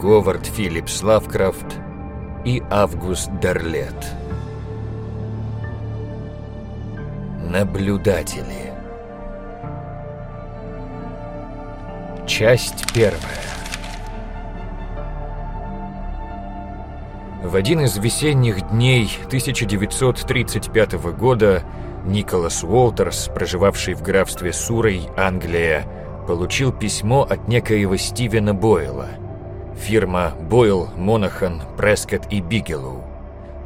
Говард Филлипс Лавкрафт и Август Дерлет. Наблюдатели. Часть первая. В один из весенних дней 1935 года Николас Уолтерс, проживавший в графстве Сурой, Англия, получил письмо от некоего Стивена Бойла. Фирма Бойл, Монахан, Прескотт и Бигелоу.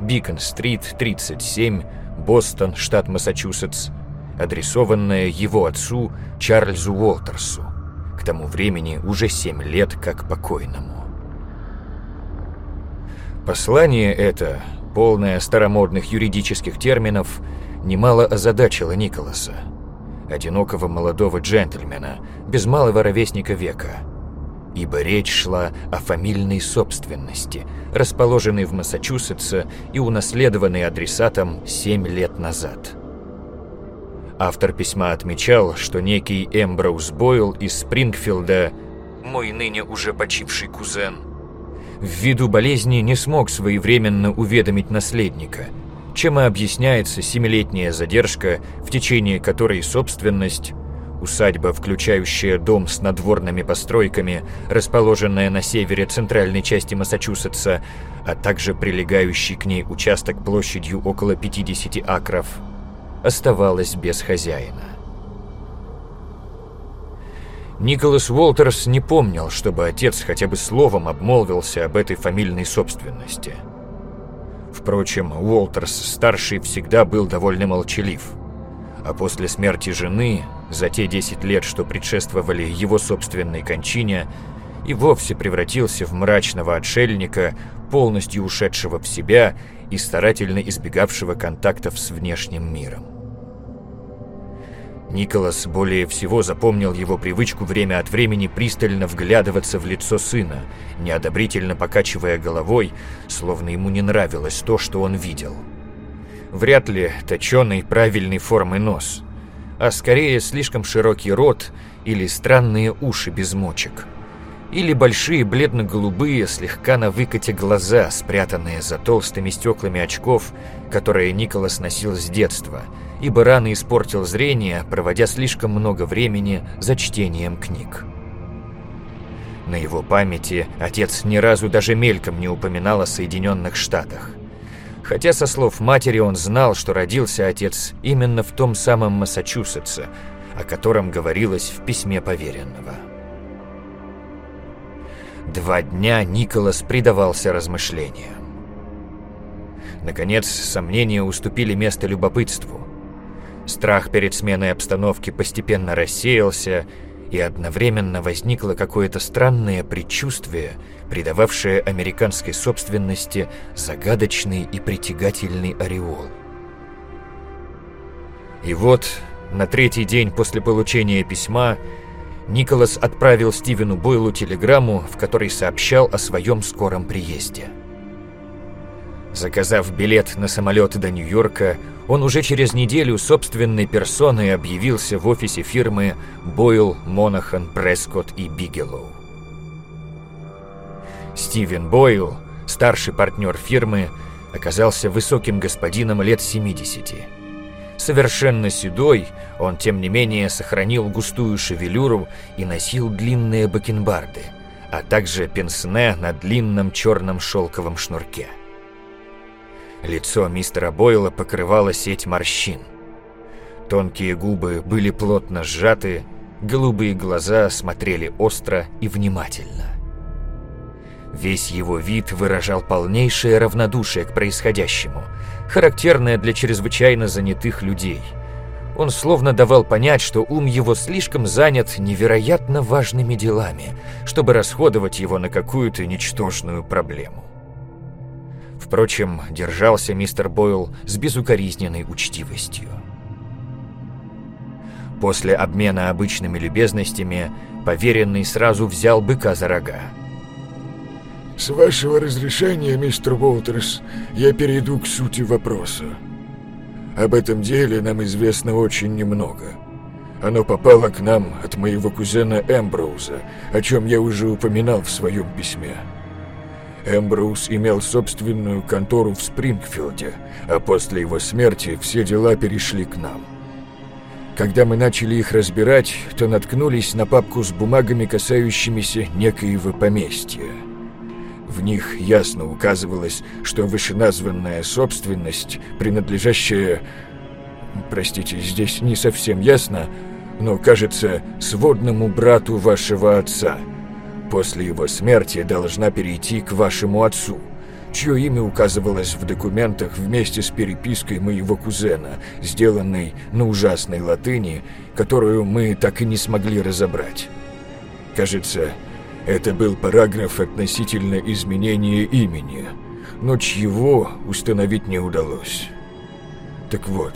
Бикон-стрит, 37, Бостон, штат Массачусетс, адресованная его отцу Чарльзу Уолтерсу, к тому времени уже 7 лет как покойному. Послание это, полное старомодных юридических терминов, немало озадачило Николаса одинокого молодого джентльмена, без малого ровесника века. Ибо речь шла о фамильной собственности, расположенной в Массачусетсе и унаследованной адресатом 7 лет назад. Автор письма отмечал, что некий Эмброуз Бойл из Спрингфилда, мой ныне уже почивший кузен, ввиду болезни не смог своевременно уведомить наследника – чем и объясняется семилетняя задержка, в течение которой собственность, усадьба, включающая дом с надворными постройками, расположенная на севере центральной части Массачусетса, а также прилегающий к ней участок площадью около 50 акров, оставалась без хозяина. Николас Уолтерс не помнил, чтобы отец хотя бы словом обмолвился об этой фамильной собственности – Впрочем, Уолтерс-старший всегда был довольно молчалив. А после смерти жены, за те 10 лет, что предшествовали его собственной кончине, и вовсе превратился в мрачного отшельника, полностью ушедшего в себя и старательно избегавшего контактов с внешним миром. Николас более всего запомнил его привычку время от времени пристально вглядываться в лицо сына, неодобрительно покачивая головой, словно ему не нравилось то, что он видел. Вряд ли точеный правильной формы нос, а скорее слишком широкий рот или странные уши без мочек. Или большие бледно-голубые, слегка на выкате глаза, спрятанные за толстыми стеклами очков, которые Николас носил с детства – ибо рано испортил зрение, проводя слишком много времени за чтением книг. На его памяти отец ни разу даже мельком не упоминал о Соединенных Штатах. Хотя со слов матери он знал, что родился отец именно в том самом Массачусетсе, о котором говорилось в письме поверенного. Два дня Николас предавался размышлениям. Наконец, сомнения уступили место любопытству. Страх перед сменой обстановки постепенно рассеялся, и одновременно возникло какое-то странное предчувствие, придававшее американской собственности загадочный и притягательный ореол. И вот, на третий день после получения письма, Николас отправил Стивену Бойлу телеграмму, в которой сообщал о своем скором приезде. Заказав билет на самолет до Нью-Йорка, он уже через неделю собственной персоной объявился в офисе фирмы Бойл, Монахан, Прескотт и Бигелоу. Стивен Бойл, старший партнер фирмы, оказался высоким господином лет 70. Совершенно седой, он тем не менее сохранил густую шевелюру и носил длинные бакенбарды, а также пенсне на длинном черном шелковом шнурке. Лицо мистера Бойла покрывала сеть морщин. Тонкие губы были плотно сжаты, голубые глаза смотрели остро и внимательно. Весь его вид выражал полнейшее равнодушие к происходящему, характерное для чрезвычайно занятых людей. Он словно давал понять, что ум его слишком занят невероятно важными делами, чтобы расходовать его на какую-то ничтожную проблему. Впрочем, держался мистер Бойл с безукоризненной учтивостью. После обмена обычными любезностями, поверенный сразу взял быка за рога. «С вашего разрешения, мистер Уолтерс, я перейду к сути вопроса. Об этом деле нам известно очень немного. Оно попало к нам от моего кузена Эмброуза, о чем я уже упоминал в своем письме». Эмброуз имел собственную контору в Спрингфилде, а после его смерти все дела перешли к нам. Когда мы начали их разбирать, то наткнулись на папку с бумагами, касающимися некоего поместья. В них ясно указывалось, что вышеназванная собственность, принадлежащая... Простите, здесь не совсем ясно, но, кажется, сводному брату вашего отца. После его смерти должна перейти к вашему отцу, чье имя указывалось в документах вместе с перепиской моего кузена, сделанной на ужасной латыни, которую мы так и не смогли разобрать. Кажется, это был параграф относительно изменения имени, но чьего установить не удалось. Так вот,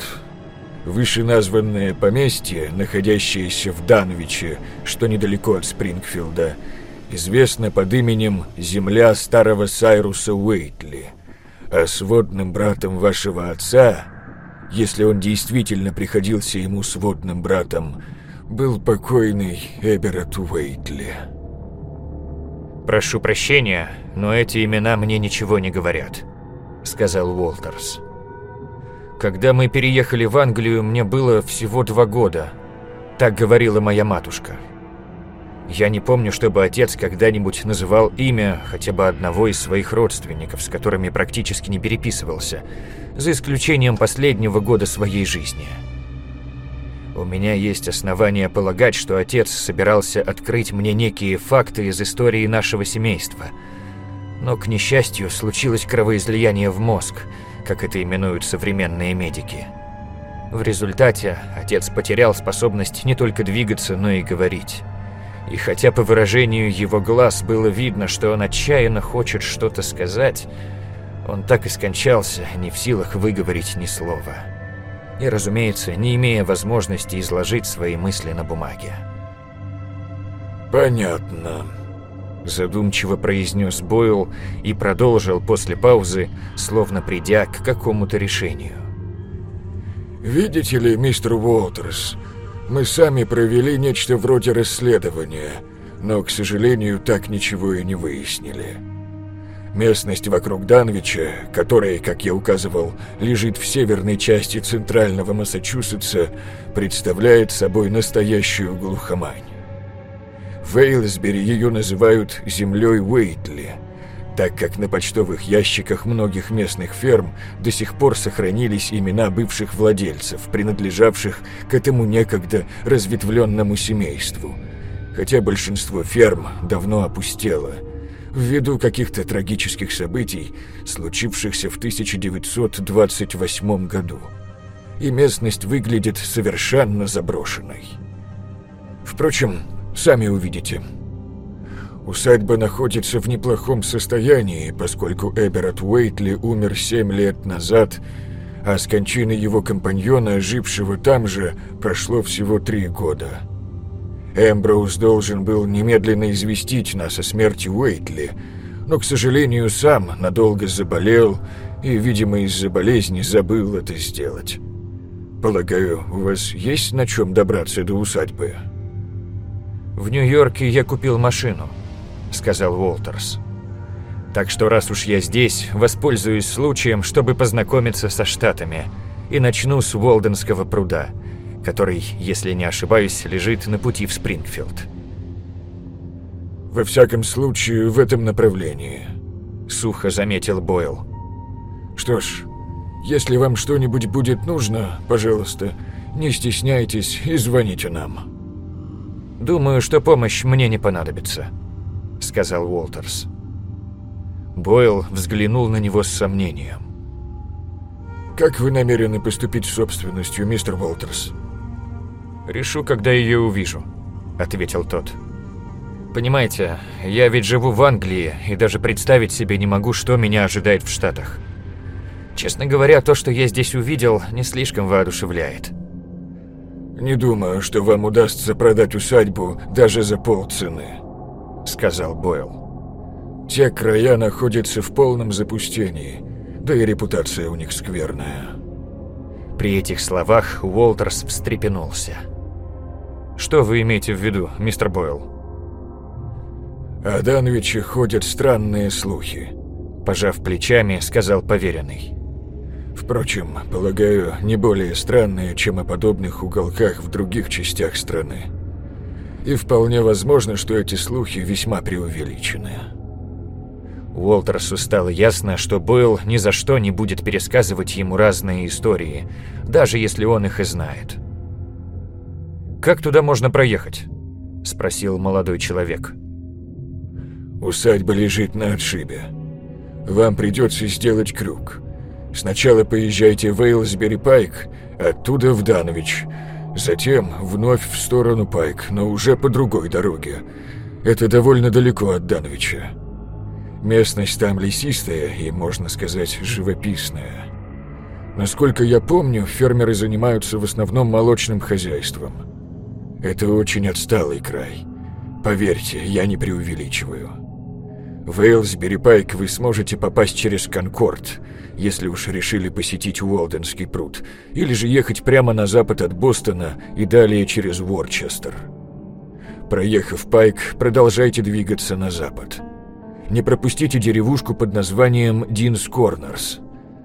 вышеназванное поместье, находящееся в Данвиче, что недалеко от Спрингфилда, известно под именем «Земля старого Сайруса Уэйтли», а сводным братом вашего отца, если он действительно приходился ему сводным братом, был покойный Эберат Уэйтли. «Прошу прощения, но эти имена мне ничего не говорят», — сказал Уолтерс. «Когда мы переехали в Англию, мне было всего два года. Так говорила моя матушка. Я не помню, чтобы отец когда-нибудь называл имя хотя бы одного из своих родственников, с которыми практически не переписывался, за исключением последнего года своей жизни». У меня есть основания полагать, что отец собирался открыть мне некие факты из истории нашего семейства. Но, к несчастью, случилось кровоизлияние в мозг, как это именуют современные медики. В результате отец потерял способность не только двигаться, но и говорить. И хотя по выражению его глаз было видно, что он отчаянно хочет что-то сказать, он так и скончался, не в силах выговорить ни слова и, разумеется, не имея возможности изложить свои мысли на бумаге. «Понятно», – задумчиво произнес Бойл и продолжил после паузы, словно придя к какому-то решению. «Видите ли, мистер Уолтерс, мы сами провели нечто вроде расследования, но, к сожалению, так ничего и не выяснили». Местность вокруг Данвича, которая, как я указывал, лежит в северной части центрального Массачусетса, представляет собой настоящую глухомань. В Эйлсбери ее называют «землей Уэйтли», так как на почтовых ящиках многих местных ферм до сих пор сохранились имена бывших владельцев, принадлежавших к этому некогда разветвленному семейству, хотя большинство ферм давно опустело – ввиду каких-то трагических событий, случившихся в 1928 году. И местность выглядит совершенно заброшенной. Впрочем, сами увидите. Усадьба находится в неплохом состоянии, поскольку Эберат Уэйтли умер семь лет назад, а с кончины его компаньона, жившего там же, прошло всего три года. Эмброуз должен был немедленно известить нас о смерти Уэйтли, но, к сожалению, сам надолго заболел и, видимо, из-за болезни забыл это сделать. Полагаю, у вас есть на чем добраться до усадьбы? В Нью-Йорке я купил машину, сказал Уолтерс. Так что раз уж я здесь, воспользуюсь случаем, чтобы познакомиться со Штатами и начну с Уолденского пруда – который, если не ошибаюсь, лежит на пути в Спрингфилд. «Во всяком случае, в этом направлении», — сухо заметил Бойл. «Что ж, если вам что-нибудь будет нужно, пожалуйста, не стесняйтесь и звоните нам». «Думаю, что помощь мне не понадобится», — сказал Уолтерс. Бойл взглянул на него с сомнением. «Как вы намерены поступить с собственностью, мистер Уолтерс?» «Решу, когда ее увижу», — ответил тот. «Понимаете, я ведь живу в Англии и даже представить себе не могу, что меня ожидает в Штатах. Честно говоря, то, что я здесь увидел, не слишком воодушевляет». «Не думаю, что вам удастся продать усадьбу даже за полцены», — сказал Бойл. «Те края находятся в полном запустении, да и репутация у них скверная». При этих словах Уолтерс встрепенулся. Что вы имеете в виду, мистер Бойл? О Дановиче ходят странные слухи. Пожав плечами, сказал поверенный. Впрочем, полагаю, не более странные, чем о подобных уголках в других частях страны. И вполне возможно, что эти слухи весьма преувеличены. Уолтерсу стало ясно, что Бойл ни за что не будет пересказывать ему разные истории, даже если он их и знает. «Как туда можно проехать?» – спросил молодой человек. «Усадьба лежит на отшибе. Вам придется сделать крюк. Сначала поезжайте в Эйлсбери Пайк, оттуда в Данович, затем вновь в сторону Пайк, но уже по другой дороге. Это довольно далеко от Дановича. Местность там лесистая и, можно сказать, живописная. Насколько я помню, фермеры занимаются в основном молочным хозяйством. Это очень отсталый край. Поверьте, я не преувеличиваю. В Эйлсбери Пайк вы сможете попасть через Конкорд, если уж решили посетить Уолденский пруд, или же ехать прямо на запад от Бостона и далее через Ворчестер. Проехав Пайк, продолжайте двигаться на запад. Не пропустите деревушку под названием Динс Корнерс.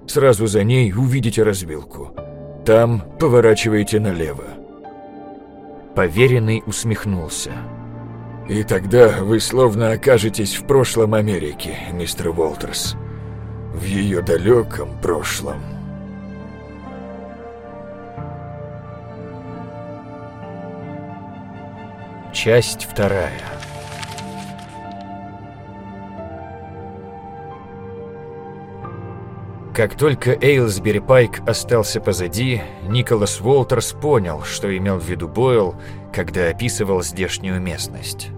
Сразу за ней увидите развилку. Там поворачивайте налево. Поверенный усмехнулся. И тогда вы словно окажетесь в прошлом Америки, мистер Уолтерс. В ее далеком прошлом. Часть вторая. Как только Эйлсбери Пайк остался позади, Николас Уолтерс понял, что имел в виду Бойл, когда описывал здешнюю местность.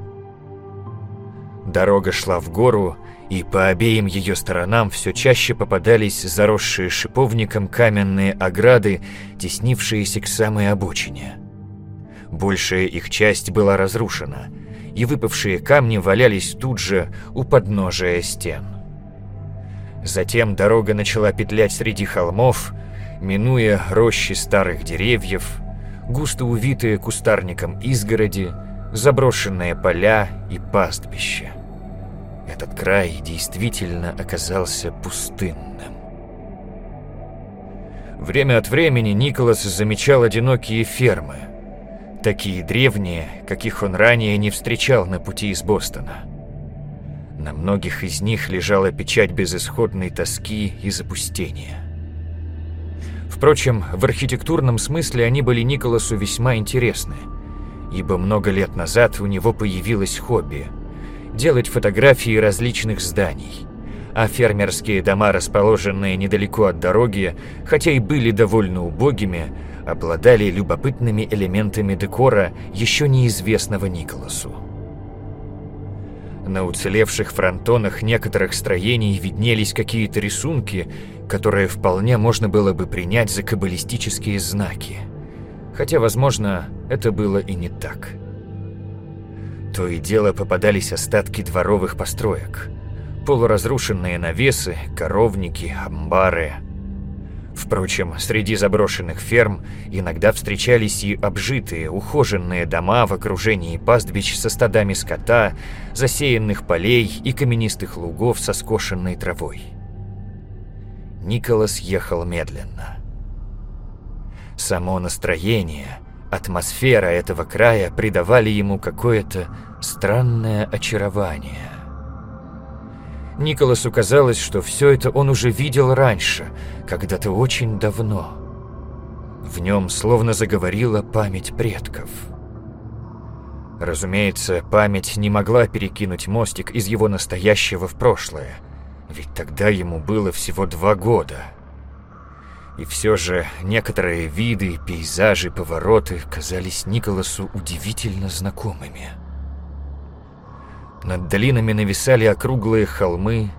Дорога шла в гору, и по обеим ее сторонам все чаще попадались заросшие шиповником каменные ограды, теснившиеся к самой обочине. Большая их часть была разрушена, и выпавшие камни валялись тут же у подножия стен. Затем дорога начала петлять среди холмов, минуя рощи старых деревьев, густо увитые кустарником изгороди, заброшенные поля и пастбища. Этот край действительно оказался пустынным. Время от времени Николас замечал одинокие фермы, такие древние, каких он ранее не встречал на пути из Бостона. На многих из них лежала печать безысходной тоски и запустения. Впрочем, в архитектурном смысле они были Николасу весьма интересны, ибо много лет назад у него появилось хобби – делать фотографии различных зданий. А фермерские дома, расположенные недалеко от дороги, хотя и были довольно убогими, обладали любопытными элементами декора, еще неизвестного Николасу. На уцелевших фронтонах некоторых строений виднелись какие-то рисунки, которые вполне можно было бы принять за каббалистические знаки. Хотя, возможно, это было и не так. То и дело попадались остатки дворовых построек. Полуразрушенные навесы, коровники, амбары – Впрочем, среди заброшенных ферм иногда встречались и обжитые, ухоженные дома в окружении пастбищ со стадами скота, засеянных полей и каменистых лугов со скошенной травой. Николас ехал медленно. Само настроение, атмосфера этого края придавали ему какое-то странное очарование. Николасу казалось, что все это он уже видел раньше, когда-то очень давно. В нем словно заговорила память предков. Разумеется, память не могла перекинуть мостик из его настоящего в прошлое, ведь тогда ему было всего два года. И все же некоторые виды, пейзажи, повороты казались Николасу удивительно знакомыми. Над долинами нависали округлые холмы,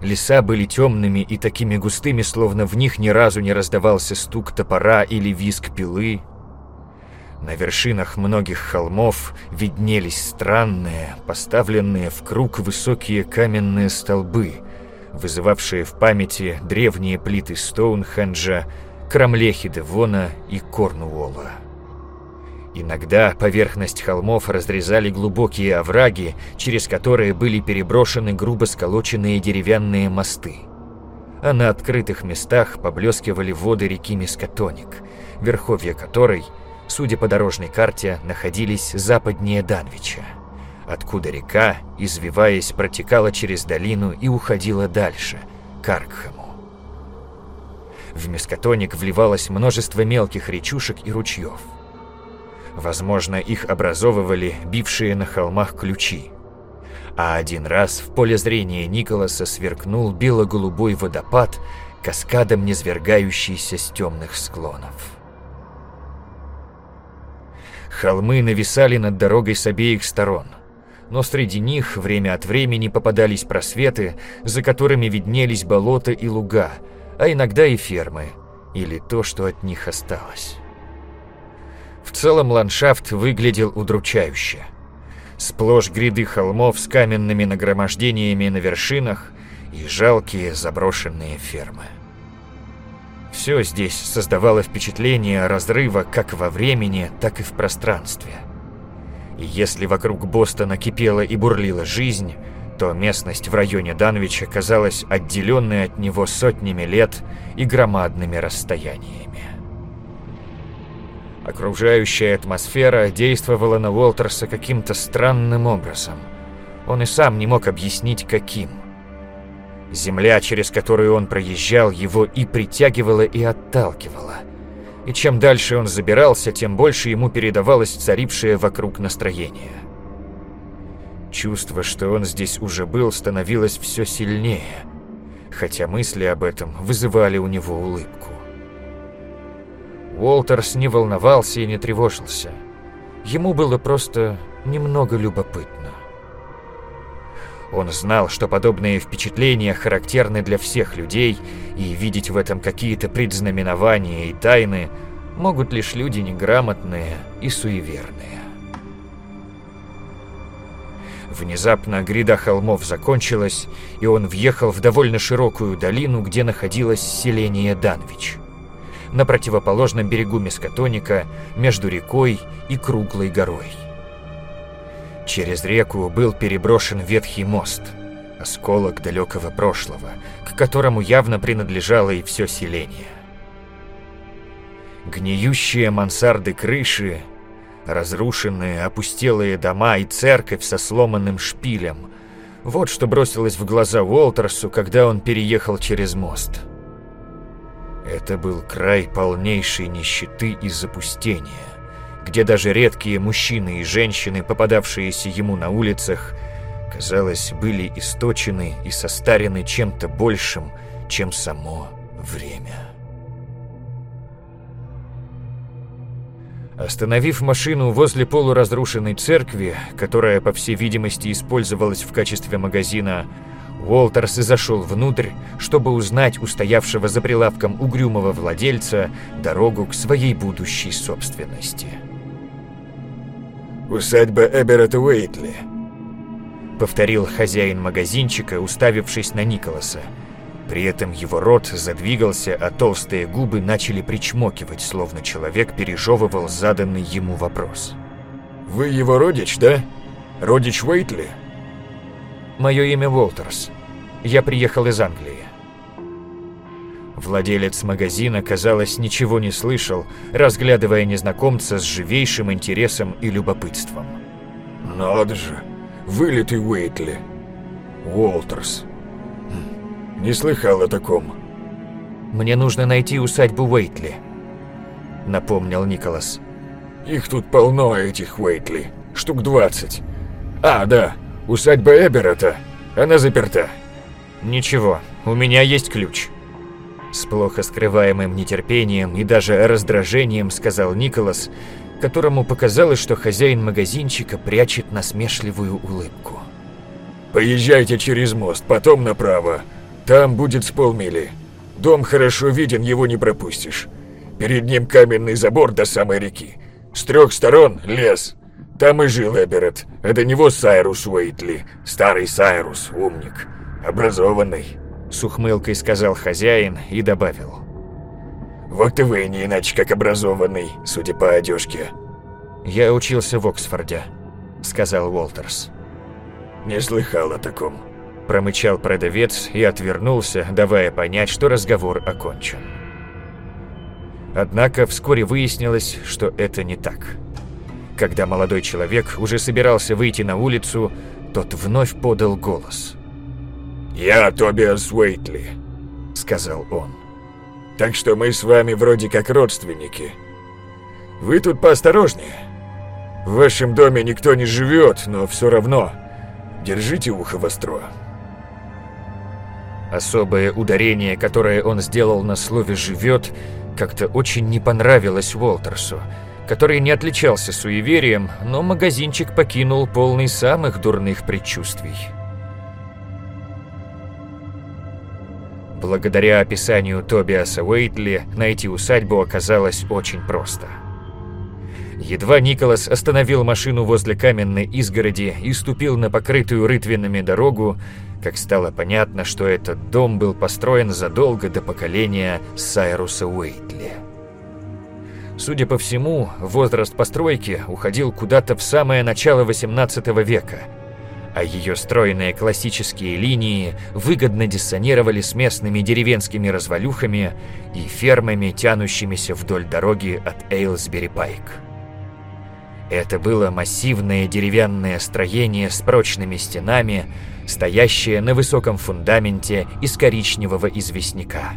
леса были темными и такими густыми, словно в них ни разу не раздавался стук топора или визг пилы. На вершинах многих холмов виднелись странные, поставленные в круг высокие каменные столбы, вызывавшие в памяти древние плиты Стоунхенджа, Крамлехи Девона и Корнуолла. Иногда поверхность холмов разрезали глубокие овраги, через которые были переброшены грубо сколоченные деревянные мосты. А на открытых местах поблескивали воды реки Мискатоник, верховья которой, судя по дорожной карте, находились западнее Данвича, откуда река, извиваясь, протекала через долину и уходила дальше, к Аркхаму. В Мискатоник вливалось множество мелких речушек и ручьев – Возможно, их образовывали бившие на холмах ключи. А один раз в поле зрения Николаса сверкнул бело-голубой водопад, каскадом низвергающийся с темных склонов. Холмы нависали над дорогой с обеих сторон, но среди них время от времени попадались просветы, за которыми виднелись болота и луга, а иногда и фермы, или то, что от них осталось. В целом ландшафт выглядел удручающе. Сплошь гряды холмов с каменными нагромождениями на вершинах и жалкие заброшенные фермы. Все здесь создавало впечатление разрыва как во времени, так и в пространстве. И если вокруг Бостона кипела и бурлила жизнь, то местность в районе Данвича казалась отделенной от него сотнями лет и громадными расстояниями. Окружающая атмосфера действовала на Уолтерса каким-то странным образом. Он и сам не мог объяснить, каким. Земля, через которую он проезжал, его и притягивала, и отталкивала. И чем дальше он забирался, тем больше ему передавалось царившее вокруг настроение. Чувство, что он здесь уже был, становилось все сильнее, хотя мысли об этом вызывали у него улыбку. Уолтерс не волновался и не тревожился. Ему было просто немного любопытно. Он знал, что подобные впечатления характерны для всех людей, и видеть в этом какие-то предзнаменования и тайны могут лишь люди неграмотные и суеверные. Внезапно гряда холмов закончилась, и он въехал в довольно широкую долину, где находилось селение Данвич на противоположном берегу Мискатоника между рекой и круглой горой. Через реку был переброшен ветхий мост, осколок далекого прошлого, к которому явно принадлежало и все селение. Гниющие мансарды крыши, разрушенные опустелые дома и церковь со сломанным шпилем – вот что бросилось в глаза Уолтерсу, когда он переехал через мост – это был край полнейшей нищеты и запустения, где даже редкие мужчины и женщины, попадавшиеся ему на улицах, казалось, были источены и состарены чем-то большим, чем само время. Остановив машину возле полуразрушенной церкви, которая, по всей видимости, использовалась в качестве магазина, Уолтерс зашел внутрь, чтобы узнать у стоявшего за прилавком угрюмого владельца дорогу к своей будущей собственности. «Усадьба Эберета Уэйтли», — повторил хозяин магазинчика, уставившись на Николаса. При этом его рот задвигался, а толстые губы начали причмокивать, словно человек пережевывал заданный ему вопрос. «Вы его родич, да? Родич Уэйтли?» «Мое имя Уолтерс. Я приехал из Англии». Владелец магазина, казалось, ничего не слышал, разглядывая незнакомца с живейшим интересом и любопытством. «Надо же! Вылитый Уэйтли! Уолтерс! Хм, не слыхал о таком!» «Мне нужно найти усадьбу Уэйтли», — напомнил Николас. «Их тут полно, этих Уэйтли. Штук двадцать. А, да, Усадьба Эберета. Она заперта. Ничего, у меня есть ключ. С плохо скрываемым нетерпением и даже раздражением сказал Николас, которому показалось, что хозяин магазинчика прячет насмешливую улыбку. «Поезжайте через мост, потом направо. Там будет с полмили. Дом хорошо виден, его не пропустишь. Перед ним каменный забор до самой реки. С трех сторон лес. Там и жил Эберет. Это него Сайрус Уэйтли. Старый Сайрус, умник. Образованный. С ухмылкой сказал хозяин и добавил. Вот и вы не иначе как образованный, судя по одежке. «Я учился в Оксфорде», — сказал Уолтерс. «Не слыхал о таком», — промычал продавец и отвернулся, давая понять, что разговор окончен. Однако вскоре выяснилось, что это не так. Когда молодой человек уже собирался выйти на улицу, тот вновь подал голос. «Я Тобиас Уэйтли», — сказал он. «Так что мы с вами вроде как родственники. Вы тут поосторожнее. В вашем доме никто не живет, но все равно держите ухо востро». Особое ударение, которое он сделал на слове «живет», как-то очень не понравилось Уолтерсу, который не отличался суеверием, но магазинчик покинул полный самых дурных предчувствий. Благодаря описанию Тобиаса Уэйтли найти усадьбу оказалось очень просто. Едва Николас остановил машину возле каменной изгороди и ступил на покрытую рытвинами дорогу, как стало понятно, что этот дом был построен задолго до поколения Сайруса Уэйтли. Судя по всему, возраст постройки уходил куда-то в самое начало XVIII века, а ее стройные классические линии выгодно диссонировали с местными деревенскими развалюхами и фермами, тянущимися вдоль дороги от Эйлсбери-Пайк. Это было массивное деревянное строение с прочными стенами, стоящее на высоком фундаменте из коричневого известняка.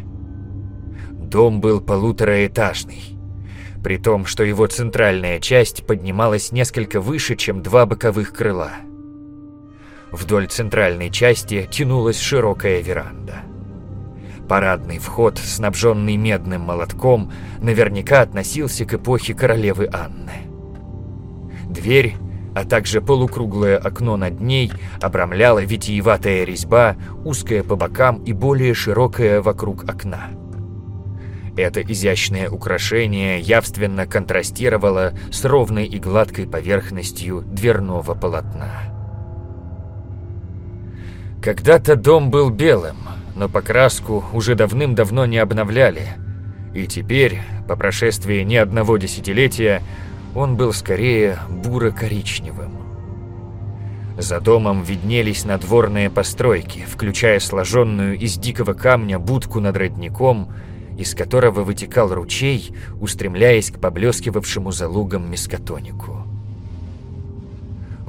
Дом был полутораэтажный, при том, что его центральная часть поднималась несколько выше, чем два боковых крыла. Вдоль центральной части тянулась широкая веранда. Парадный вход, снабженный медным молотком, наверняка относился к эпохе королевы Анны. Дверь, а также полукруглое окно над ней обрамляла витиеватая резьба, узкая по бокам и более широкая вокруг окна. Это изящное украшение явственно контрастировало с ровной и гладкой поверхностью дверного полотна. Когда-то дом был белым, но покраску уже давным-давно не обновляли. И теперь, по прошествии не одного десятилетия, он был скорее буро-коричневым. За домом виднелись надворные постройки, включая сложенную из дикого камня будку над родником, из которого вытекал ручей, устремляясь к поблескивавшему за лугом мискотонику.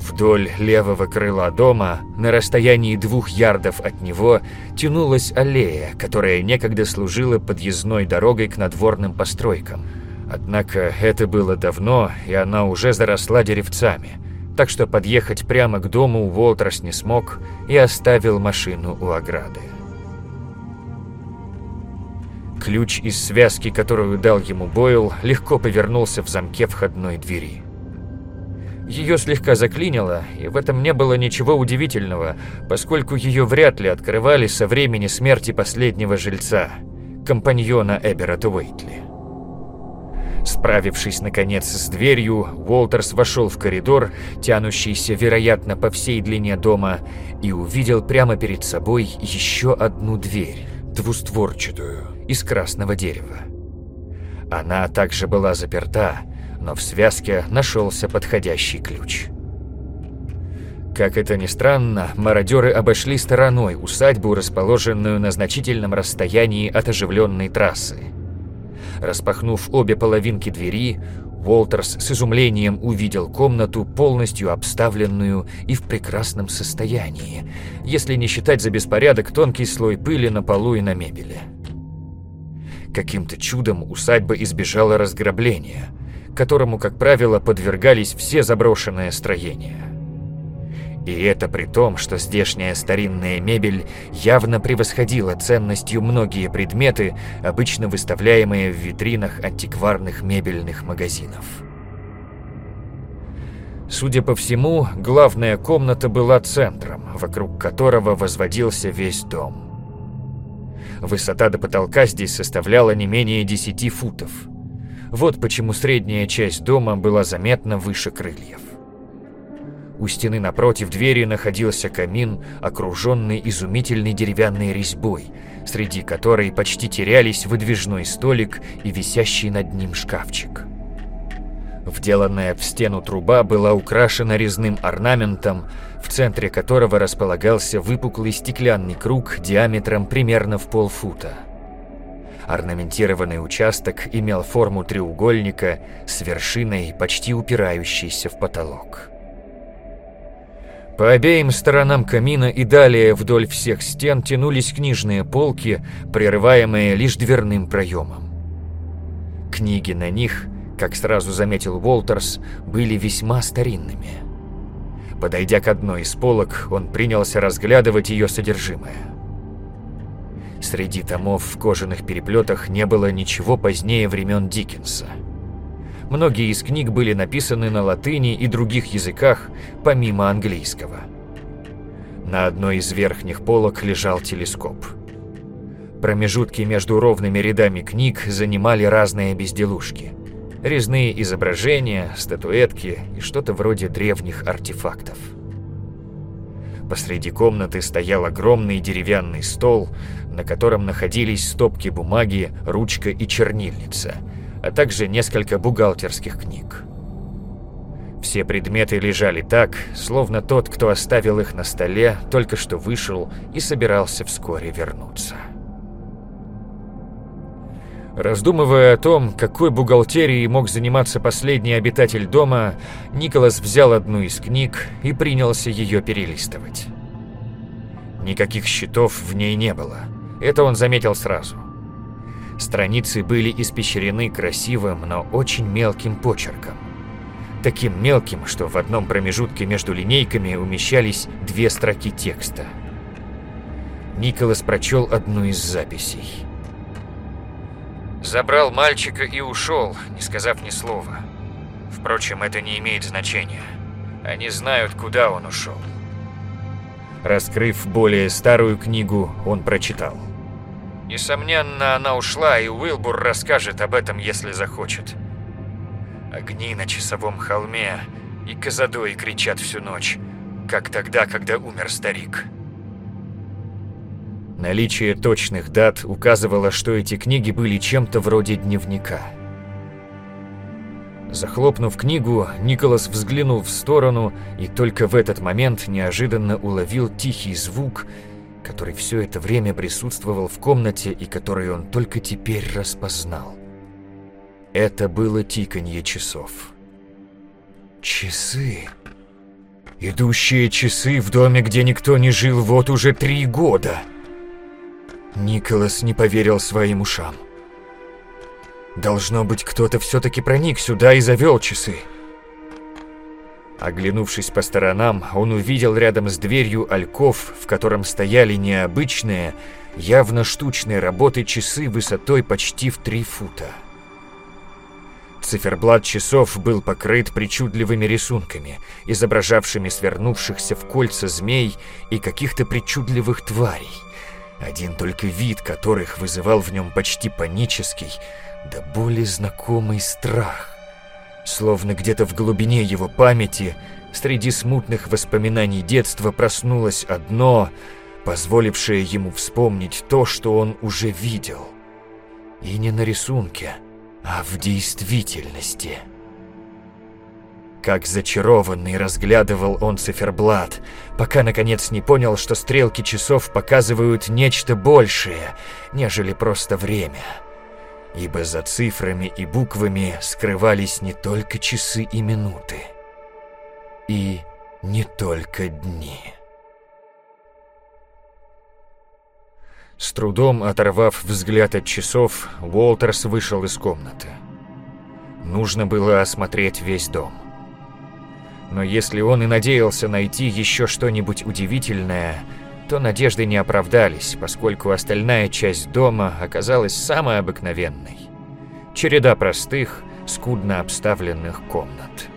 Вдоль левого крыла дома, на расстоянии двух ярдов от него, тянулась аллея, которая некогда служила подъездной дорогой к надворным постройкам – Однако это было давно, и она уже заросла деревцами, так что подъехать прямо к дому Уолтерс не смог и оставил машину у ограды. Ключ из связки, которую дал ему Бойл, легко повернулся в замке входной двери. Ее слегка заклинило, и в этом не было ничего удивительного, поскольку ее вряд ли открывали со времени смерти последнего жильца, компаньона Эберата Уэйтли. Справившись, наконец, с дверью, Уолтерс вошел в коридор, тянущийся, вероятно, по всей длине дома, и увидел прямо перед собой еще одну дверь, двустворчатую, из красного дерева. Она также была заперта, но в связке нашелся подходящий ключ. Как это ни странно, мародеры обошли стороной усадьбу, расположенную на значительном расстоянии от оживленной трассы. Распахнув обе половинки двери, Уолтерс с изумлением увидел комнату, полностью обставленную и в прекрасном состоянии, если не считать за беспорядок тонкий слой пыли на полу и на мебели. Каким-то чудом усадьба избежала разграбления, которому, как правило, подвергались все заброшенные строения. И это при том, что здешняя старинная мебель явно превосходила ценностью многие предметы, обычно выставляемые в витринах антикварных мебельных магазинов. Судя по всему, главная комната была центром, вокруг которого возводился весь дом. Высота до потолка здесь составляла не менее 10 футов. Вот почему средняя часть дома была заметно выше крыльев. У стены напротив двери находился камин, окруженный изумительной деревянной резьбой, среди которой почти терялись выдвижной столик и висящий над ним шкафчик. Вделанная в стену труба была украшена резным орнаментом, в центре которого располагался выпуклый стеклянный круг диаметром примерно в полфута. Орнаментированный участок имел форму треугольника с вершиной, почти упирающейся в потолок. По обеим сторонам камина и далее вдоль всех стен тянулись книжные полки, прерываемые лишь дверным проемом. Книги на них, как сразу заметил Уолтерс, были весьма старинными. Подойдя к одной из полок, он принялся разглядывать ее содержимое. Среди томов в кожаных переплетах не было ничего позднее времен Диккенса. Многие из книг были написаны на латыни и других языках, помимо английского. На одной из верхних полок лежал телескоп. Промежутки между ровными рядами книг занимали разные безделушки. Резные изображения, статуэтки и что-то вроде древних артефактов. Посреди комнаты стоял огромный деревянный стол, на котором находились стопки бумаги, ручка и чернильница, а также несколько бухгалтерских книг. Все предметы лежали так, словно тот, кто оставил их на столе, только что вышел и собирался вскоре вернуться. Раздумывая о том, какой бухгалтерией мог заниматься последний обитатель дома, Николас взял одну из книг и принялся ее перелистывать. Никаких счетов в ней не было. Это он заметил сразу. Страницы были испещрены красивым, но очень мелким почерком. Таким мелким, что в одном промежутке между линейками умещались две строки текста. Николас прочел одну из записей. Забрал мальчика и ушел, не сказав ни слова. Впрочем, это не имеет значения. Они знают, куда он ушел. Раскрыв более старую книгу, он прочитал. Несомненно, она ушла, и Уилбур расскажет об этом, если захочет. Огни на часовом холме и козадои кричат всю ночь, как тогда, когда умер старик. Наличие точных дат указывало, что эти книги были чем-то вроде дневника. Захлопнув книгу, Николас взглянул в сторону и только в этот момент неожиданно уловил тихий звук, который все это время присутствовал в комнате и который он только теперь распознал. Это было тиканье часов. Часы. Идущие часы в доме, где никто не жил вот уже три года. Николас не поверил своим ушам. Должно быть, кто-то все-таки проник сюда и завел часы. Оглянувшись по сторонам, он увидел рядом с дверью альков, в котором стояли необычные, явно штучные работы часы высотой почти в три фута. Циферблат часов был покрыт причудливыми рисунками, изображавшими свернувшихся в кольца змей и каких-то причудливых тварей – один только вид которых вызывал в нем почти панический, да более знакомый страх. Словно где-то в глубине его памяти, среди смутных воспоминаний детства проснулось одно, позволившее ему вспомнить то, что он уже видел. И не на рисунке, а в действительности. Как зачарованный разглядывал он циферблат, пока наконец не понял, что стрелки часов показывают нечто большее, нежели просто время. Ибо за цифрами и буквами скрывались не только часы и минуты, и не только дни. С трудом оторвав взгляд от часов, Уолтерс вышел из комнаты. Нужно было осмотреть весь дом. Но если он и надеялся найти еще что-нибудь удивительное, то надежды не оправдались, поскольку остальная часть дома оказалась самой обыкновенной. Череда простых, скудно обставленных комнат.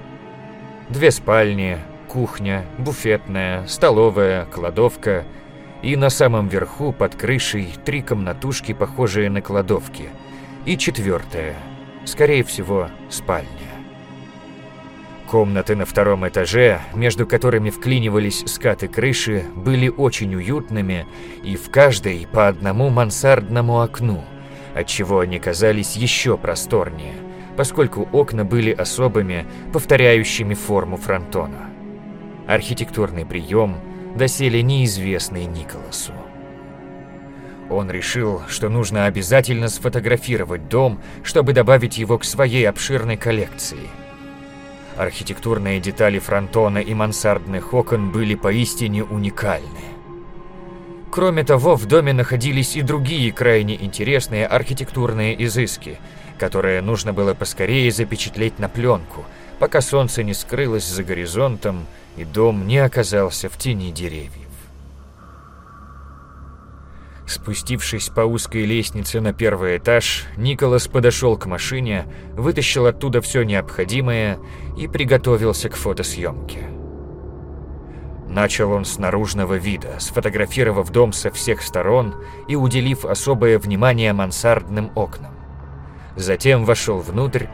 Две спальни, кухня, буфетная, столовая, кладовка и на самом верху под крышей три комнатушки, похожие на кладовки, и четвертая, скорее всего, спальня. Комнаты на втором этаже, между которыми вклинивались скаты крыши, были очень уютными, и в каждой по одному мансардному окну, отчего они казались еще просторнее, поскольку окна были особыми, повторяющими форму фронтона. Архитектурный прием доселе неизвестный Николасу. Он решил, что нужно обязательно сфотографировать дом, чтобы добавить его к своей обширной коллекции. Архитектурные детали фронтона и мансардных окон были поистине уникальны. Кроме того, в доме находились и другие крайне интересные архитектурные изыски, которые нужно было поскорее запечатлеть на пленку, пока солнце не скрылось за горизонтом и дом не оказался в тени деревьев. Спустившись по узкой лестнице на первый этаж, Николас подошел к машине, вытащил оттуда все необходимое и приготовился к фотосъемке. Начал он с наружного вида, сфотографировав дом со всех сторон и уделив особое внимание мансардным окнам. Затем вошел внутрь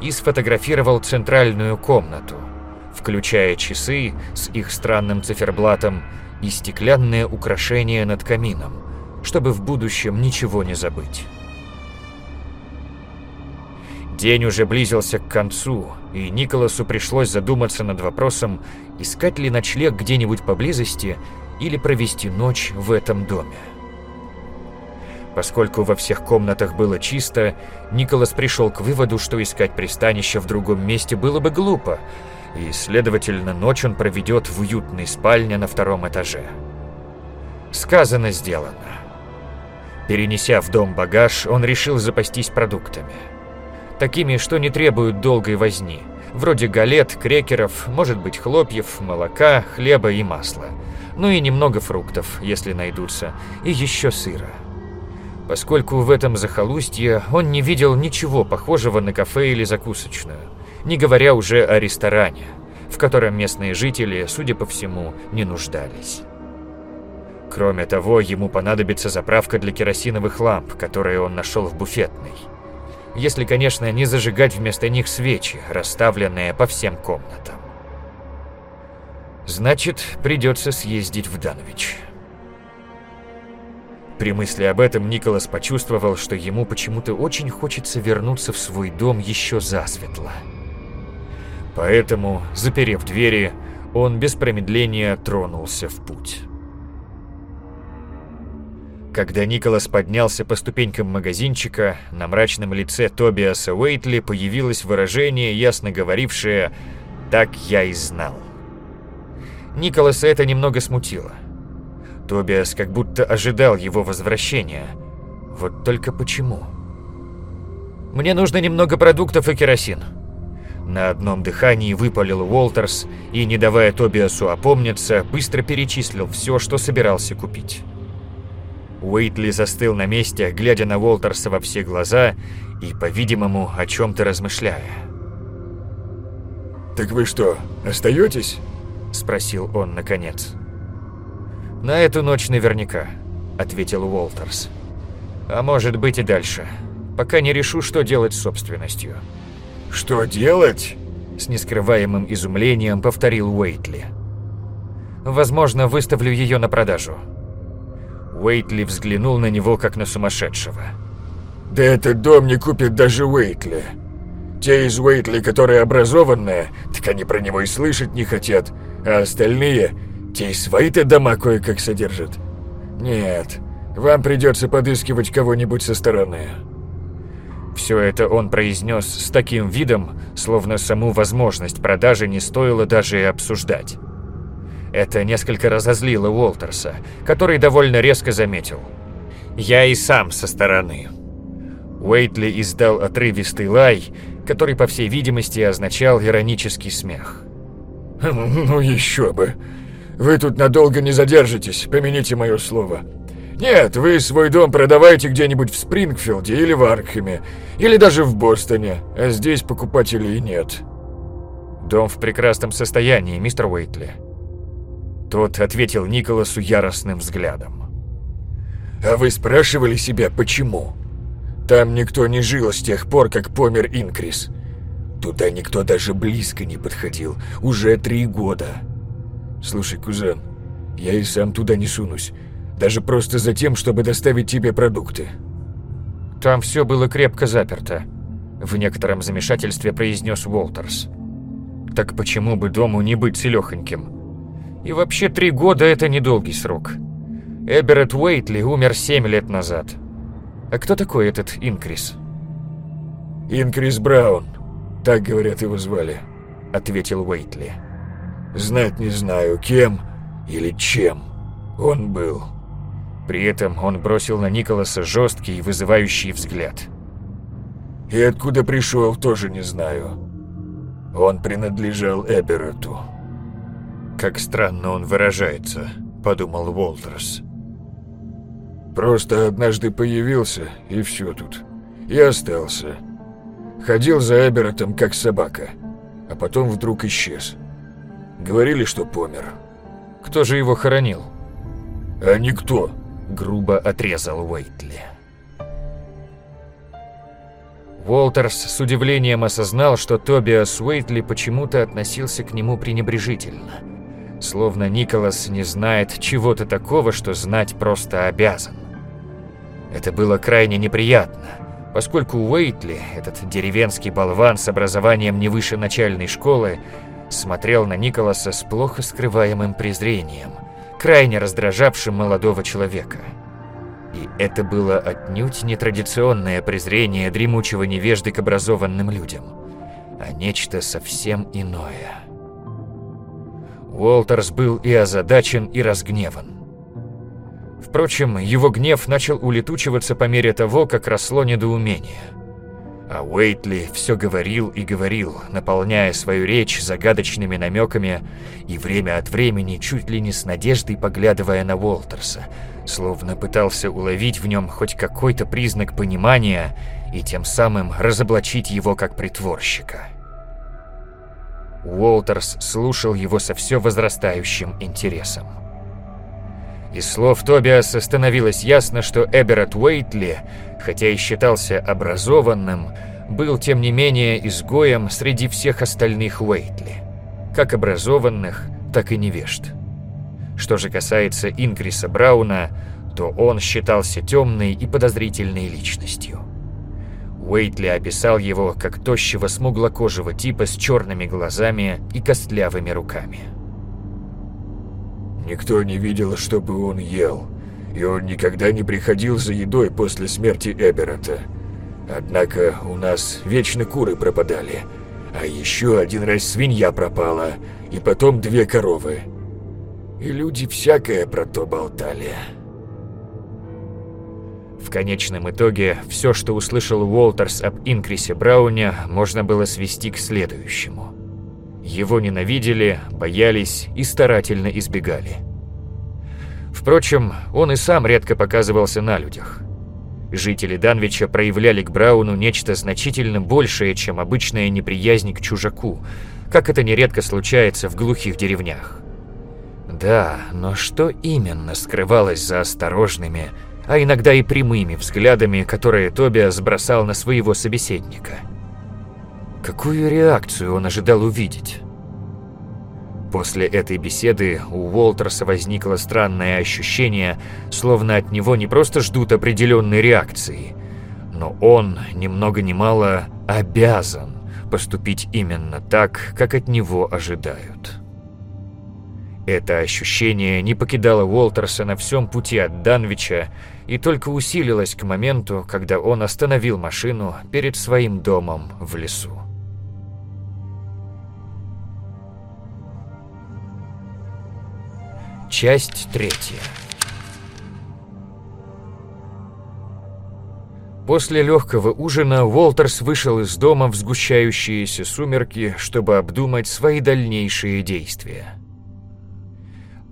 и сфотографировал центральную комнату, включая часы с их странным циферблатом и стеклянные украшения над камином, чтобы в будущем ничего не забыть. День уже близился к концу, и Николасу пришлось задуматься над вопросом, искать ли ночлег где-нибудь поблизости или провести ночь в этом доме. Поскольку во всех комнатах было чисто, Николас пришел к выводу, что искать пристанище в другом месте было бы глупо, и, следовательно, ночь он проведет в уютной спальне на втором этаже. Сказано, сделано. Перенеся в дом багаж, он решил запастись продуктами. Такими, что не требуют долгой возни. Вроде галет, крекеров, может быть хлопьев, молока, хлеба и масла. Ну и немного фруктов, если найдутся, и еще сыра. Поскольку в этом захолустье он не видел ничего похожего на кафе или закусочную, не говоря уже о ресторане, в котором местные жители, судя по всему, не нуждались. Кроме того, ему понадобится заправка для керосиновых ламп, которые он нашел в буфетной. Если, конечно, не зажигать вместо них свечи, расставленные по всем комнатам. Значит, придется съездить в Данович. При мысли об этом Николас почувствовал, что ему почему-то очень хочется вернуться в свой дом еще засветло. Поэтому, заперев двери, он без промедления тронулся в путь. Когда Николас поднялся по ступенькам магазинчика, на мрачном лице Тобиаса Уэйтли появилось выражение, ясно говорившее «Так я и знал». Николаса это немного смутило. Тобиас как будто ожидал его возвращения. Вот только почему? «Мне нужно немного продуктов и керосин». На одном дыхании выпалил Уолтерс и, не давая Тобиасу опомниться, быстро перечислил все, что собирался купить. Уэйтли застыл на месте, глядя на Уолтерса во все глаза и, по-видимому, о чем-то размышляя. «Так вы что, остаетесь?» – спросил он наконец. «На эту ночь наверняка», – ответил Уолтерс. «А может быть и дальше, пока не решу, что делать с собственностью». «Что делать?» – с нескрываемым изумлением повторил Уэйтли. «Возможно, выставлю ее на продажу», Уэйтли взглянул на него, как на сумасшедшего. «Да этот дом не купит даже Уэйтли. Те из Уэйтли, которые образованные, так они про него и слышать не хотят, а остальные, те и свои-то дома кое-как содержат. Нет, вам придется подыскивать кого-нибудь со стороны». Все это он произнес с таким видом, словно саму возможность продажи не стоило даже и обсуждать. Это несколько разозлило Уолтерса, который довольно резко заметил. «Я и сам со стороны». Уэйтли издал отрывистый лай, который, по всей видимости, означал иронический смех. «Ну еще бы! Вы тут надолго не задержитесь, помяните мое слово. Нет, вы свой дом продавайте где-нибудь в Спрингфилде или в Аркхеме, или даже в Бостоне, а здесь покупателей нет». «Дом в прекрасном состоянии, мистер Уэйтли», тот ответил Николасу яростным взглядом. «А вы спрашивали себя, почему? Там никто не жил с тех пор, как помер Инкрис. Туда никто даже близко не подходил. Уже три года. Слушай, кузен, я и сам туда не сунусь. Даже просто за тем, чтобы доставить тебе продукты». «Там все было крепко заперто», — В некотором замешательстве произнес Уолтерс. Так почему бы дому не быть целехоньким? И вообще три года это недолгий срок. Эберет Уэйтли умер семь лет назад. А кто такой этот Инкрис? Инкрис Браун, так говорят его звали, ответил Уэйтли. Знать не знаю, кем или чем он был. При этом он бросил на Николаса жесткий и вызывающий взгляд. И откуда пришел, тоже не знаю. Он принадлежал Эберету. «Как странно он выражается», — подумал Уолтерс. «Просто однажды появился, и все тут. И остался. Ходил за Эберетом, как собака, а потом вдруг исчез. Говорили, что помер». «Кто же его хоронил?» «А никто», — грубо отрезал Уэйтли. Уолтерс с удивлением осознал, что Тобиас Уэйтли почему-то относился к нему пренебрежительно. Словно Николас не знает чего-то такого, что знать просто обязан. Это было крайне неприятно, поскольку Уэйтли, этот деревенский болван с образованием не выше начальной школы, смотрел на Николаса с плохо скрываемым презрением, крайне раздражавшим молодого человека. И это было отнюдь не традиционное презрение дремучего невежды к образованным людям, а нечто совсем иное. Уолтерс был и озадачен, и разгневан. Впрочем, его гнев начал улетучиваться по мере того, как росло недоумение. А Уэйтли все говорил и говорил, наполняя свою речь загадочными намеками и время от времени чуть ли не с надеждой поглядывая на Уолтерса – словно пытался уловить в нем хоть какой-то признак понимания и тем самым разоблачить его как притворщика. Уолтерс слушал его со все возрастающим интересом. Из слов Тобиаса становилось ясно, что Эберат Уэйтли, хотя и считался образованным, был тем не менее изгоем среди всех остальных Уэйтли, как образованных, так и невежд. Что же касается Ингриса Брауна, то он считался темной и подозрительной личностью. Уэйтли описал его как тощего смуглокожего типа с черными глазами и костлявыми руками. «Никто не видел, чтобы он ел, и он никогда не приходил за едой после смерти Эберата. Однако у нас вечно куры пропадали, а еще один раз свинья пропала, и потом две коровы и люди всякое про то болтали. В конечном итоге, все, что услышал Уолтерс об Инкрисе Брауне, можно было свести к следующему. Его ненавидели, боялись и старательно избегали. Впрочем, он и сам редко показывался на людях. Жители Данвича проявляли к Брауну нечто значительно большее, чем обычная неприязнь к чужаку, как это нередко случается в глухих деревнях. Да, но что именно скрывалось за осторожными, а иногда и прямыми взглядами, которые Тобиас бросал на своего собеседника? Какую реакцию он ожидал увидеть? После этой беседы у Уолтерса возникло странное ощущение, словно от него не просто ждут определенной реакции, но он, ни много ни мало, обязан поступить именно так, как от него ожидают. Это ощущение не покидало Уолтерса на всем пути от Данвича и только усилилось к моменту, когда он остановил машину перед своим домом в лесу. Часть третья. После легкого ужина Уолтерс вышел из дома в сгущающиеся сумерки, чтобы обдумать свои дальнейшие действия.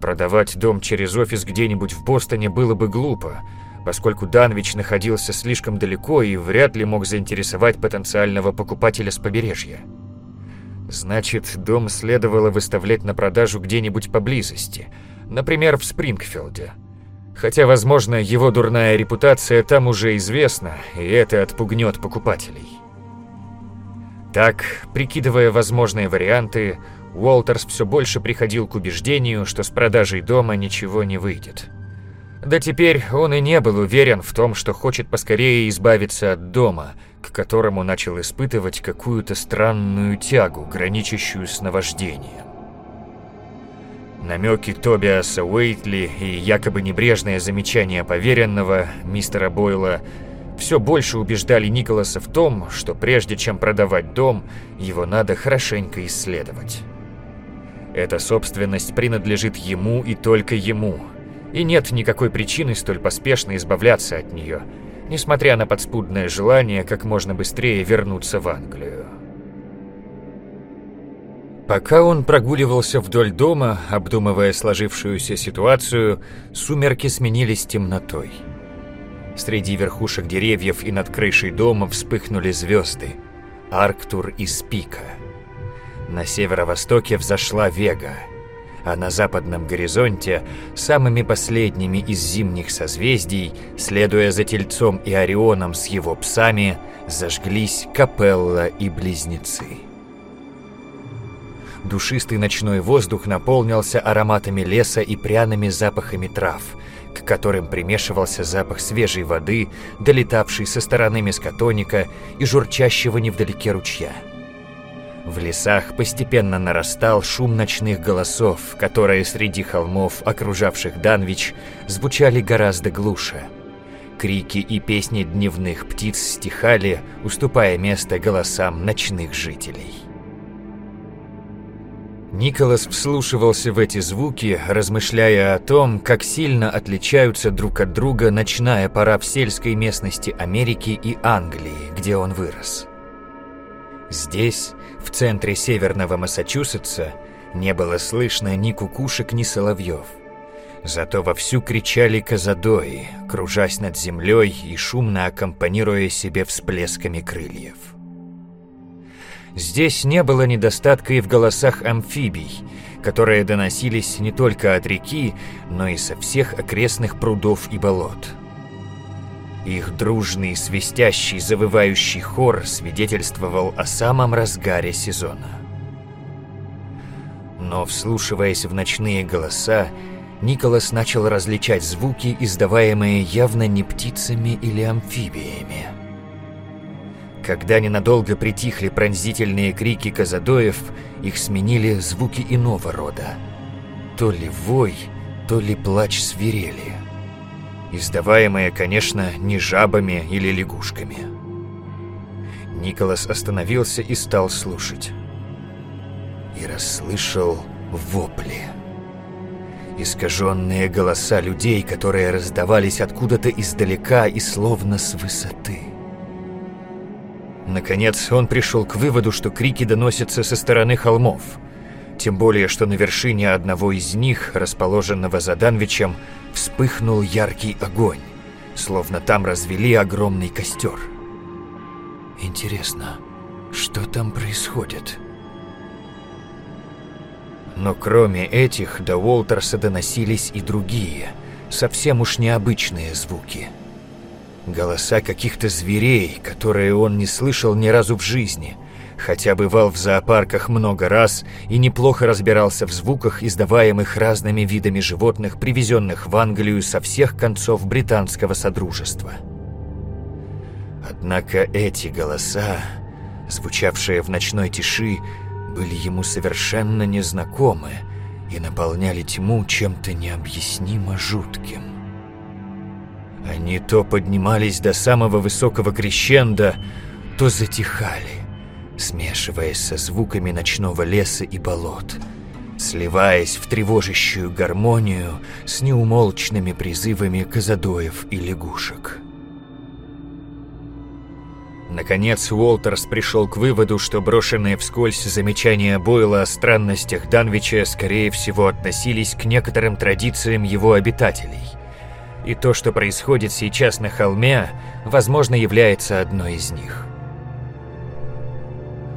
Продавать дом через офис где-нибудь в Бостоне было бы глупо, поскольку Данвич находился слишком далеко и вряд ли мог заинтересовать потенциального покупателя с побережья. Значит, дом следовало выставлять на продажу где-нибудь поблизости, например, в Спрингфилде. Хотя, возможно, его дурная репутация там уже известна, и это отпугнет покупателей. Так, прикидывая возможные варианты, Уолтерс все больше приходил к убеждению, что с продажей дома ничего не выйдет. Да теперь он и не был уверен в том, что хочет поскорее избавиться от дома, к которому начал испытывать какую-то странную тягу, граничащую с наваждением. Намеки Тобиаса Уэйтли и якобы небрежное замечание поверенного, мистера Бойла, все больше убеждали Николаса в том, что прежде чем продавать дом, его надо хорошенько исследовать. Эта собственность принадлежит ему и только ему, и нет никакой причины столь поспешно избавляться от нее, несмотря на подспудное желание как можно быстрее вернуться в Англию. Пока он прогуливался вдоль дома, обдумывая сложившуюся ситуацию, сумерки сменились темнотой. Среди верхушек деревьев и над крышей дома вспыхнули звезды – Арктур и Спика. На северо-востоке взошла Вега – а на западном горизонте, самыми последними из зимних созвездий, следуя за Тельцом и Орионом с его псами, зажглись Капелла и Близнецы. Душистый ночной воздух наполнился ароматами леса и пряными запахами трав, к которым примешивался запах свежей воды, долетавший со стороны мескотоника и журчащего невдалеке ручья. В лесах постепенно нарастал шум ночных голосов, которые среди холмов, окружавших Данвич, звучали гораздо глуше. Крики и песни дневных птиц стихали, уступая место голосам ночных жителей. Николас вслушивался в эти звуки, размышляя о том, как сильно отличаются друг от друга ночная пора в сельской местности Америки и Англии, где он вырос. Здесь, в центре северного Массачусетса, не было слышно ни кукушек, ни соловьев. Зато вовсю кричали казадои, кружась над землей и шумно аккомпанируя себе всплесками крыльев. Здесь не было недостатка и в голосах амфибий, которые доносились не только от реки, но и со всех окрестных прудов и болот – их дружный, свистящий, завывающий хор свидетельствовал о самом разгаре сезона. Но, вслушиваясь в ночные голоса, Николас начал различать звуки, издаваемые явно не птицами или амфибиями. Когда ненадолго притихли пронзительные крики казадоев, их сменили звуки иного рода. То ли вой, то ли плач свирели издаваемое, конечно, не жабами или лягушками. Николас остановился и стал слушать. И расслышал вопли. Искаженные голоса людей, которые раздавались откуда-то издалека и словно с высоты. Наконец он пришел к выводу, что крики доносятся со стороны холмов. Тем более, что на вершине одного из них, расположенного за Данвичем, вспыхнул яркий огонь, словно там развели огромный костер. Интересно, что там происходит? Но кроме этих до Уолтерса доносились и другие, совсем уж необычные звуки. Голоса каких-то зверей, которые он не слышал ни разу в жизни – хотя бывал в зоопарках много раз и неплохо разбирался в звуках, издаваемых разными видами животных, привезенных в Англию со всех концов британского содружества. Однако эти голоса, звучавшие в ночной тиши, были ему совершенно незнакомы и наполняли тьму чем-то необъяснимо жутким. Они то поднимались до самого высокого крещенда, то затихали смешиваясь со звуками ночного леса и болот, сливаясь в тревожащую гармонию с неумолчными призывами казадоев и лягушек. Наконец Уолтерс пришел к выводу, что брошенные вскользь замечания Бойла о странностях Данвича скорее всего относились к некоторым традициям его обитателей. И то, что происходит сейчас на холме, возможно, является одной из них.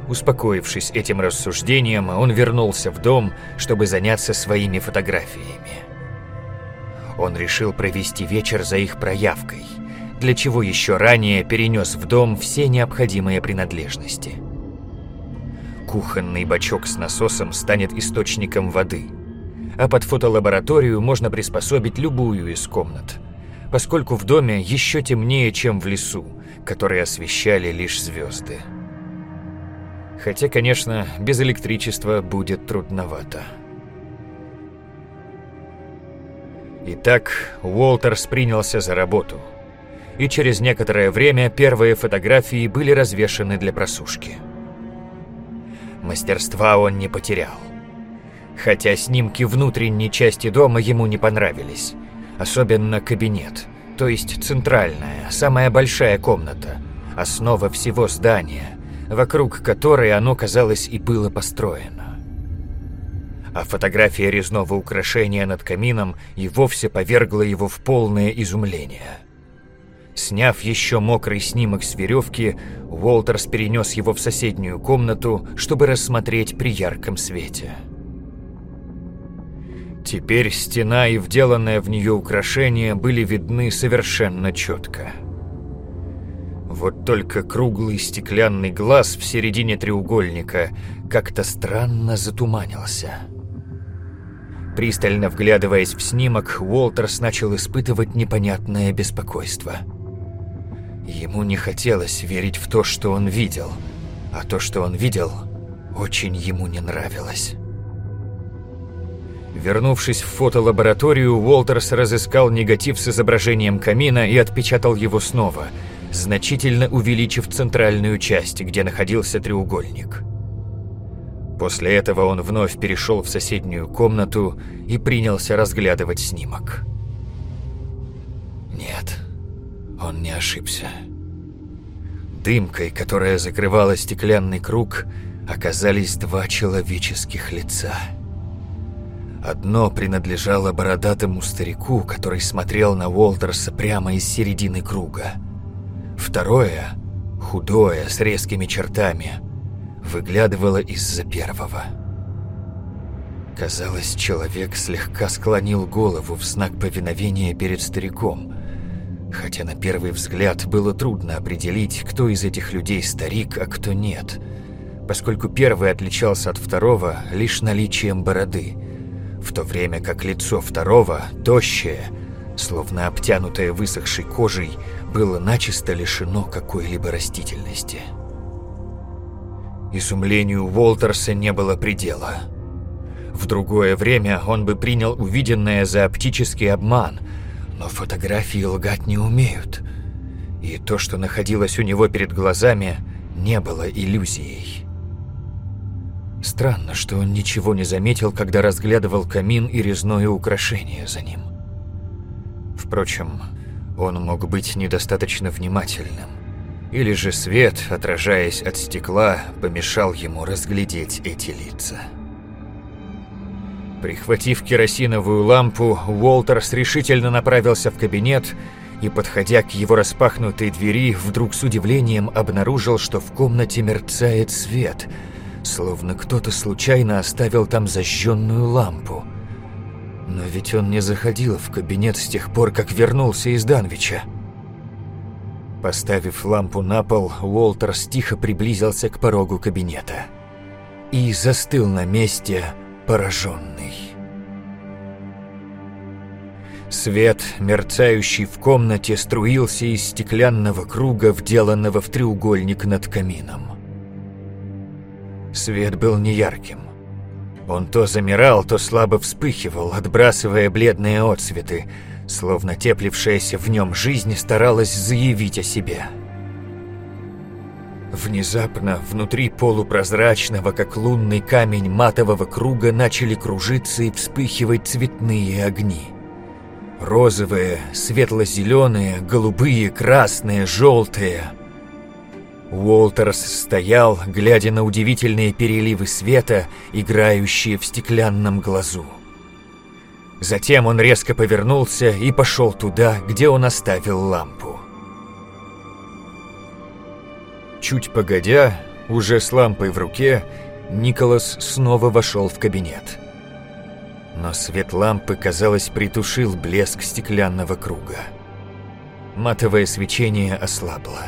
Успокоившись этим рассуждением, он вернулся в дом, чтобы заняться своими фотографиями. Он решил провести вечер за их проявкой, для чего еще ранее перенес в дом все необходимые принадлежности. Кухонный бачок с насосом станет источником воды, а под фотолабораторию можно приспособить любую из комнат, поскольку в доме еще темнее, чем в лесу, который освещали лишь звезды. Хотя, конечно, без электричества будет трудновато. Итак, Уолтерс принялся за работу. И через некоторое время первые фотографии были развешаны для просушки. Мастерства он не потерял. Хотя снимки внутренней части дома ему не понравились. Особенно кабинет, то есть центральная, самая большая комната, основа всего здания, вокруг которой оно, казалось, и было построено. А фотография резного украшения над камином и вовсе повергла его в полное изумление. Сняв еще мокрый снимок с веревки, Уолтерс перенес его в соседнюю комнату, чтобы рассмотреть при ярком свете. Теперь стена и вделанное в нее украшение были видны совершенно четко. Вот только круглый стеклянный глаз в середине треугольника как-то странно затуманился. Пристально вглядываясь в снимок, Уолтерс начал испытывать непонятное беспокойство – Ему не хотелось верить в то, что он видел, а то, что он видел, очень ему не нравилось. Вернувшись в фотолабораторию, Уолтерс разыскал негатив с изображением камина и отпечатал его снова, значительно увеличив центральную часть, где находился треугольник. После этого он вновь перешел в соседнюю комнату и принялся разглядывать снимок. Нет, он не ошибся. Дымкой, которая закрывала стеклянный круг, оказались два человеческих лица. Одно принадлежало бородатому старику, который смотрел на Уолтерса прямо из середины круга. Второе, худое, с резкими чертами, выглядывало из-за первого. Казалось, человек слегка склонил голову в знак повиновения перед стариком, Хотя на первый взгляд было трудно определить, кто из этих людей старик, а кто нет, поскольку первый отличался от второго лишь наличием бороды, в то время как лицо второго, тощее, словно обтянутое высохшей кожей, было начисто лишено какой-либо растительности. Изумлению Уолтерса не было предела. В другое время он бы принял увиденное за оптический обман – но фотографии лгать не умеют. И то, что находилось у него перед глазами, не было иллюзией. Странно, что он ничего не заметил, когда разглядывал камин и резное украшение за ним. Впрочем, он мог быть недостаточно внимательным. Или же свет, отражаясь от стекла, помешал ему разглядеть эти лица. Прихватив керосиновую лампу, Уолтерс решительно направился в кабинет и, подходя к его распахнутой двери, вдруг с удивлением обнаружил, что в комнате мерцает свет, словно кто-то случайно оставил там зажженную лампу. Но ведь он не заходил в кабинет с тех пор, как вернулся из Данвича. Поставив лампу на пол, Уолтерс тихо приблизился к порогу кабинета и застыл на месте, пораженный. Свет, мерцающий в комнате, струился из стеклянного круга, вделанного в треугольник над камином. Свет был неярким. Он то замирал, то слабо вспыхивал, отбрасывая бледные отсветы, словно теплившаяся в нем жизнь старалась заявить о себе. Внезапно внутри полупрозрачного, как лунный камень матового круга, начали кружиться и вспыхивать цветные огни. Розовые, светло-зеленые, голубые, красные, желтые. Уолтерс стоял, глядя на удивительные переливы света, играющие в стеклянном глазу. Затем он резко повернулся и пошел туда, где он оставил лампу. Чуть погодя, уже с лампой в руке, Николас снова вошел в кабинет. Но свет лампы, казалось, притушил блеск стеклянного круга. Матовое свечение ослабло.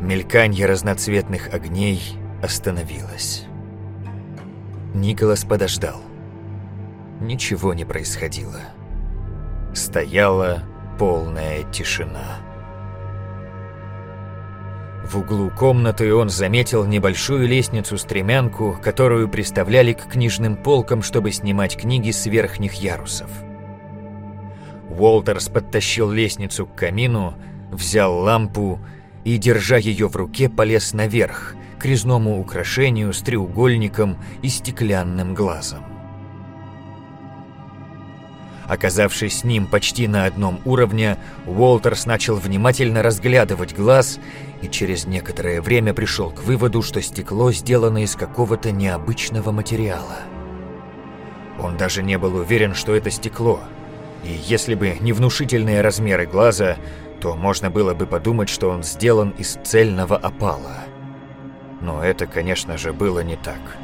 Мельканье разноцветных огней остановилось. Николас подождал. ничего не происходило. Стояла полная тишина. В углу комнаты он заметил небольшую лестницу-стремянку, которую приставляли к книжным полкам, чтобы снимать книги с верхних ярусов. Уолтерс подтащил лестницу к камину, взял лампу и, держа ее в руке, полез наверх, к резному украшению с треугольником и стеклянным глазом. Оказавшись с ним почти на одном уровне, Уолтерс начал внимательно разглядывать глаз и через некоторое время пришел к выводу, что стекло сделано из какого-то необычного материала. Он даже не был уверен, что это стекло, и если бы не внушительные размеры глаза, то можно было бы подумать, что он сделан из цельного опала. Но это, конечно же, было не так.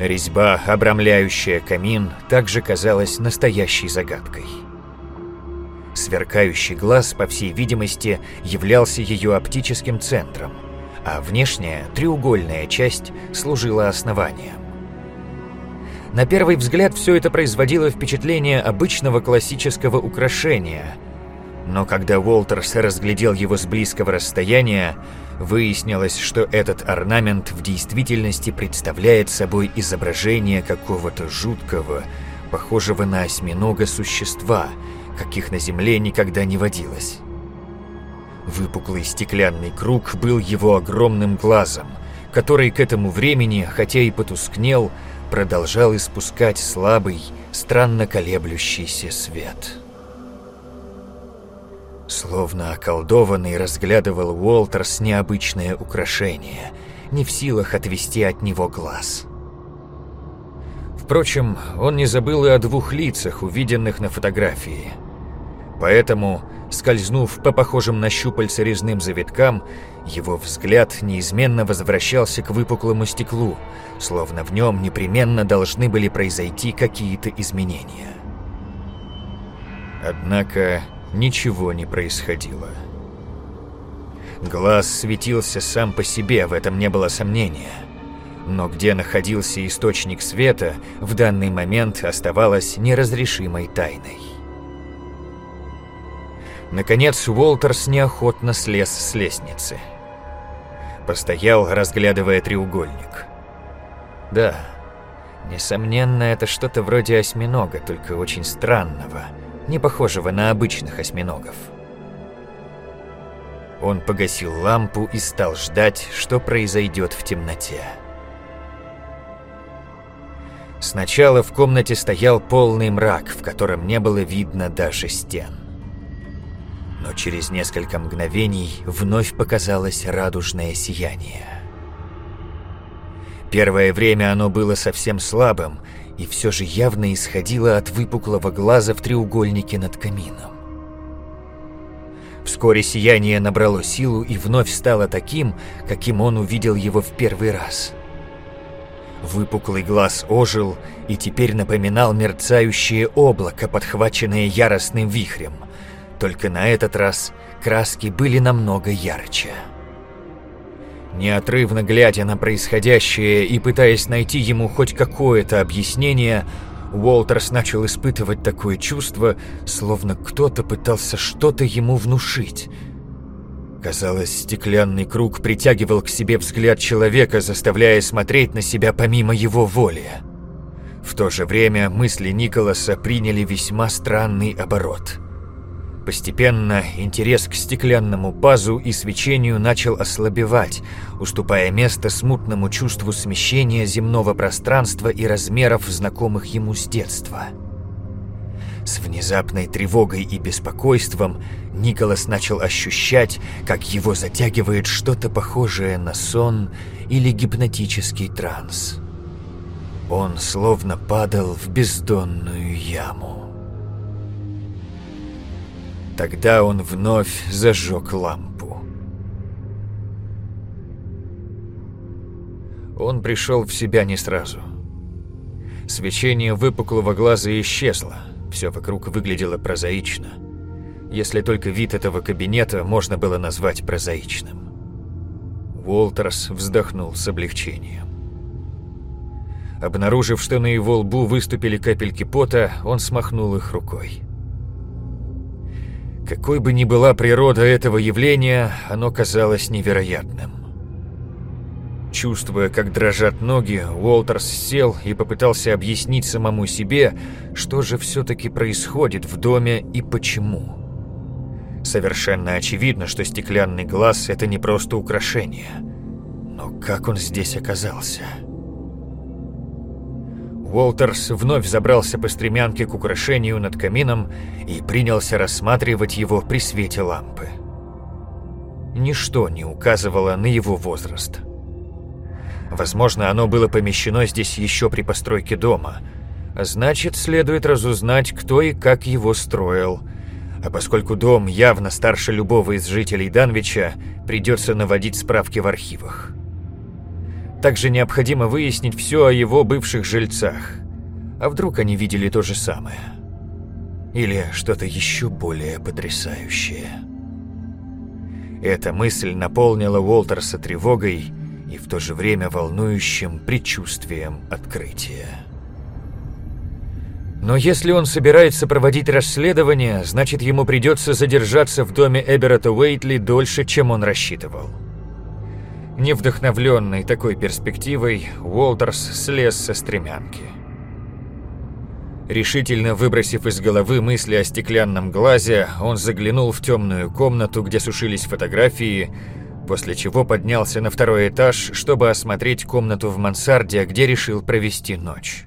Резьба, обрамляющая камин, также казалась настоящей загадкой. Сверкающий глаз, по всей видимости, являлся ее оптическим центром, а внешняя, треугольная часть служила основанием. На первый взгляд все это производило впечатление обычного классического украшения, но когда Уолтерс разглядел его с близкого расстояния, выяснилось, что этот орнамент в действительности представляет собой изображение какого-то жуткого, похожего на осьминога существа – каких на Земле никогда не водилось. Выпуклый стеклянный круг был его огромным глазом, который к этому времени, хотя и потускнел, продолжал испускать слабый, странно колеблющийся свет. Словно околдованный разглядывал Уолтерс необычное украшение, не в силах отвести от него глаз. Впрочем, он не забыл и о двух лицах, увиденных на фотографии. Поэтому, скользнув по похожим на щупальца резным завиткам, его взгляд неизменно возвращался к выпуклому стеклу, словно в нем непременно должны были произойти какие-то изменения. Однако ничего не происходило. Глаз светился сам по себе, в этом не было сомнения. Но где находился источник света, в данный момент оставалось неразрешимой тайной. Наконец Уолтерс неохотно слез с лестницы. Постоял, разглядывая треугольник. Да, несомненно, это что-то вроде осьминога, только очень странного, не похожего на обычных осьминогов. Он погасил лампу и стал ждать, что произойдет в темноте. Сначала в комнате стоял полный мрак, в котором не было видно даже стен но через несколько мгновений вновь показалось радужное сияние. Первое время оно было совсем слабым, и все же явно исходило от выпуклого глаза в треугольнике над камином. Вскоре сияние набрало силу и вновь стало таким, каким он увидел его в первый раз. Выпуклый глаз ожил и теперь напоминал мерцающее облако, подхваченное яростным вихрем – только на этот раз краски были намного ярче. Неотрывно глядя на происходящее и пытаясь найти ему хоть какое-то объяснение, Уолтерс начал испытывать такое чувство, словно кто-то пытался что-то ему внушить. Казалось, стеклянный круг притягивал к себе взгляд человека, заставляя смотреть на себя помимо его воли. В то же время мысли Николаса приняли весьма странный оборот – Постепенно интерес к стеклянному пазу и свечению начал ослабевать, уступая место смутному чувству смещения земного пространства и размеров, знакомых ему с детства. С внезапной тревогой и беспокойством Николас начал ощущать, как его затягивает что-то похожее на сон или гипнотический транс. Он словно падал в бездонную яму. Тогда он вновь зажег лампу. Он пришел в себя не сразу. Свечение выпуклого глаза исчезло, все вокруг выглядело прозаично. Если только вид этого кабинета можно было назвать прозаичным. Уолтерс вздохнул с облегчением. Обнаружив, что на его лбу выступили капельки пота, он смахнул их рукой. Какой бы ни была природа этого явления, оно казалось невероятным. Чувствуя, как дрожат ноги, Уолтерс сел и попытался объяснить самому себе, что же все-таки происходит в доме и почему. Совершенно очевидно, что стеклянный глаз – это не просто украшение. Но как он здесь оказался? Уолтерс вновь забрался по стремянке к украшению над камином и принялся рассматривать его при свете лампы. Ничто не указывало на его возраст. Возможно, оно было помещено здесь еще при постройке дома. Значит, следует разузнать, кто и как его строил. А поскольку дом явно старше любого из жителей Данвича, придется наводить справки в архивах. Также необходимо выяснить все о его бывших жильцах. А вдруг они видели то же самое? Или что-то еще более потрясающее? Эта мысль наполнила Уолтерса тревогой и в то же время волнующим предчувствием открытия. Но если он собирается проводить расследование, значит ему придется задержаться в доме Эберата Уэйтли дольше, чем он рассчитывал. Не вдохновленный такой перспективой, Уолтерс слез со стремянки. Решительно выбросив из головы мысли о стеклянном глазе, он заглянул в темную комнату, где сушились фотографии, после чего поднялся на второй этаж, чтобы осмотреть комнату в мансарде, где решил провести ночь.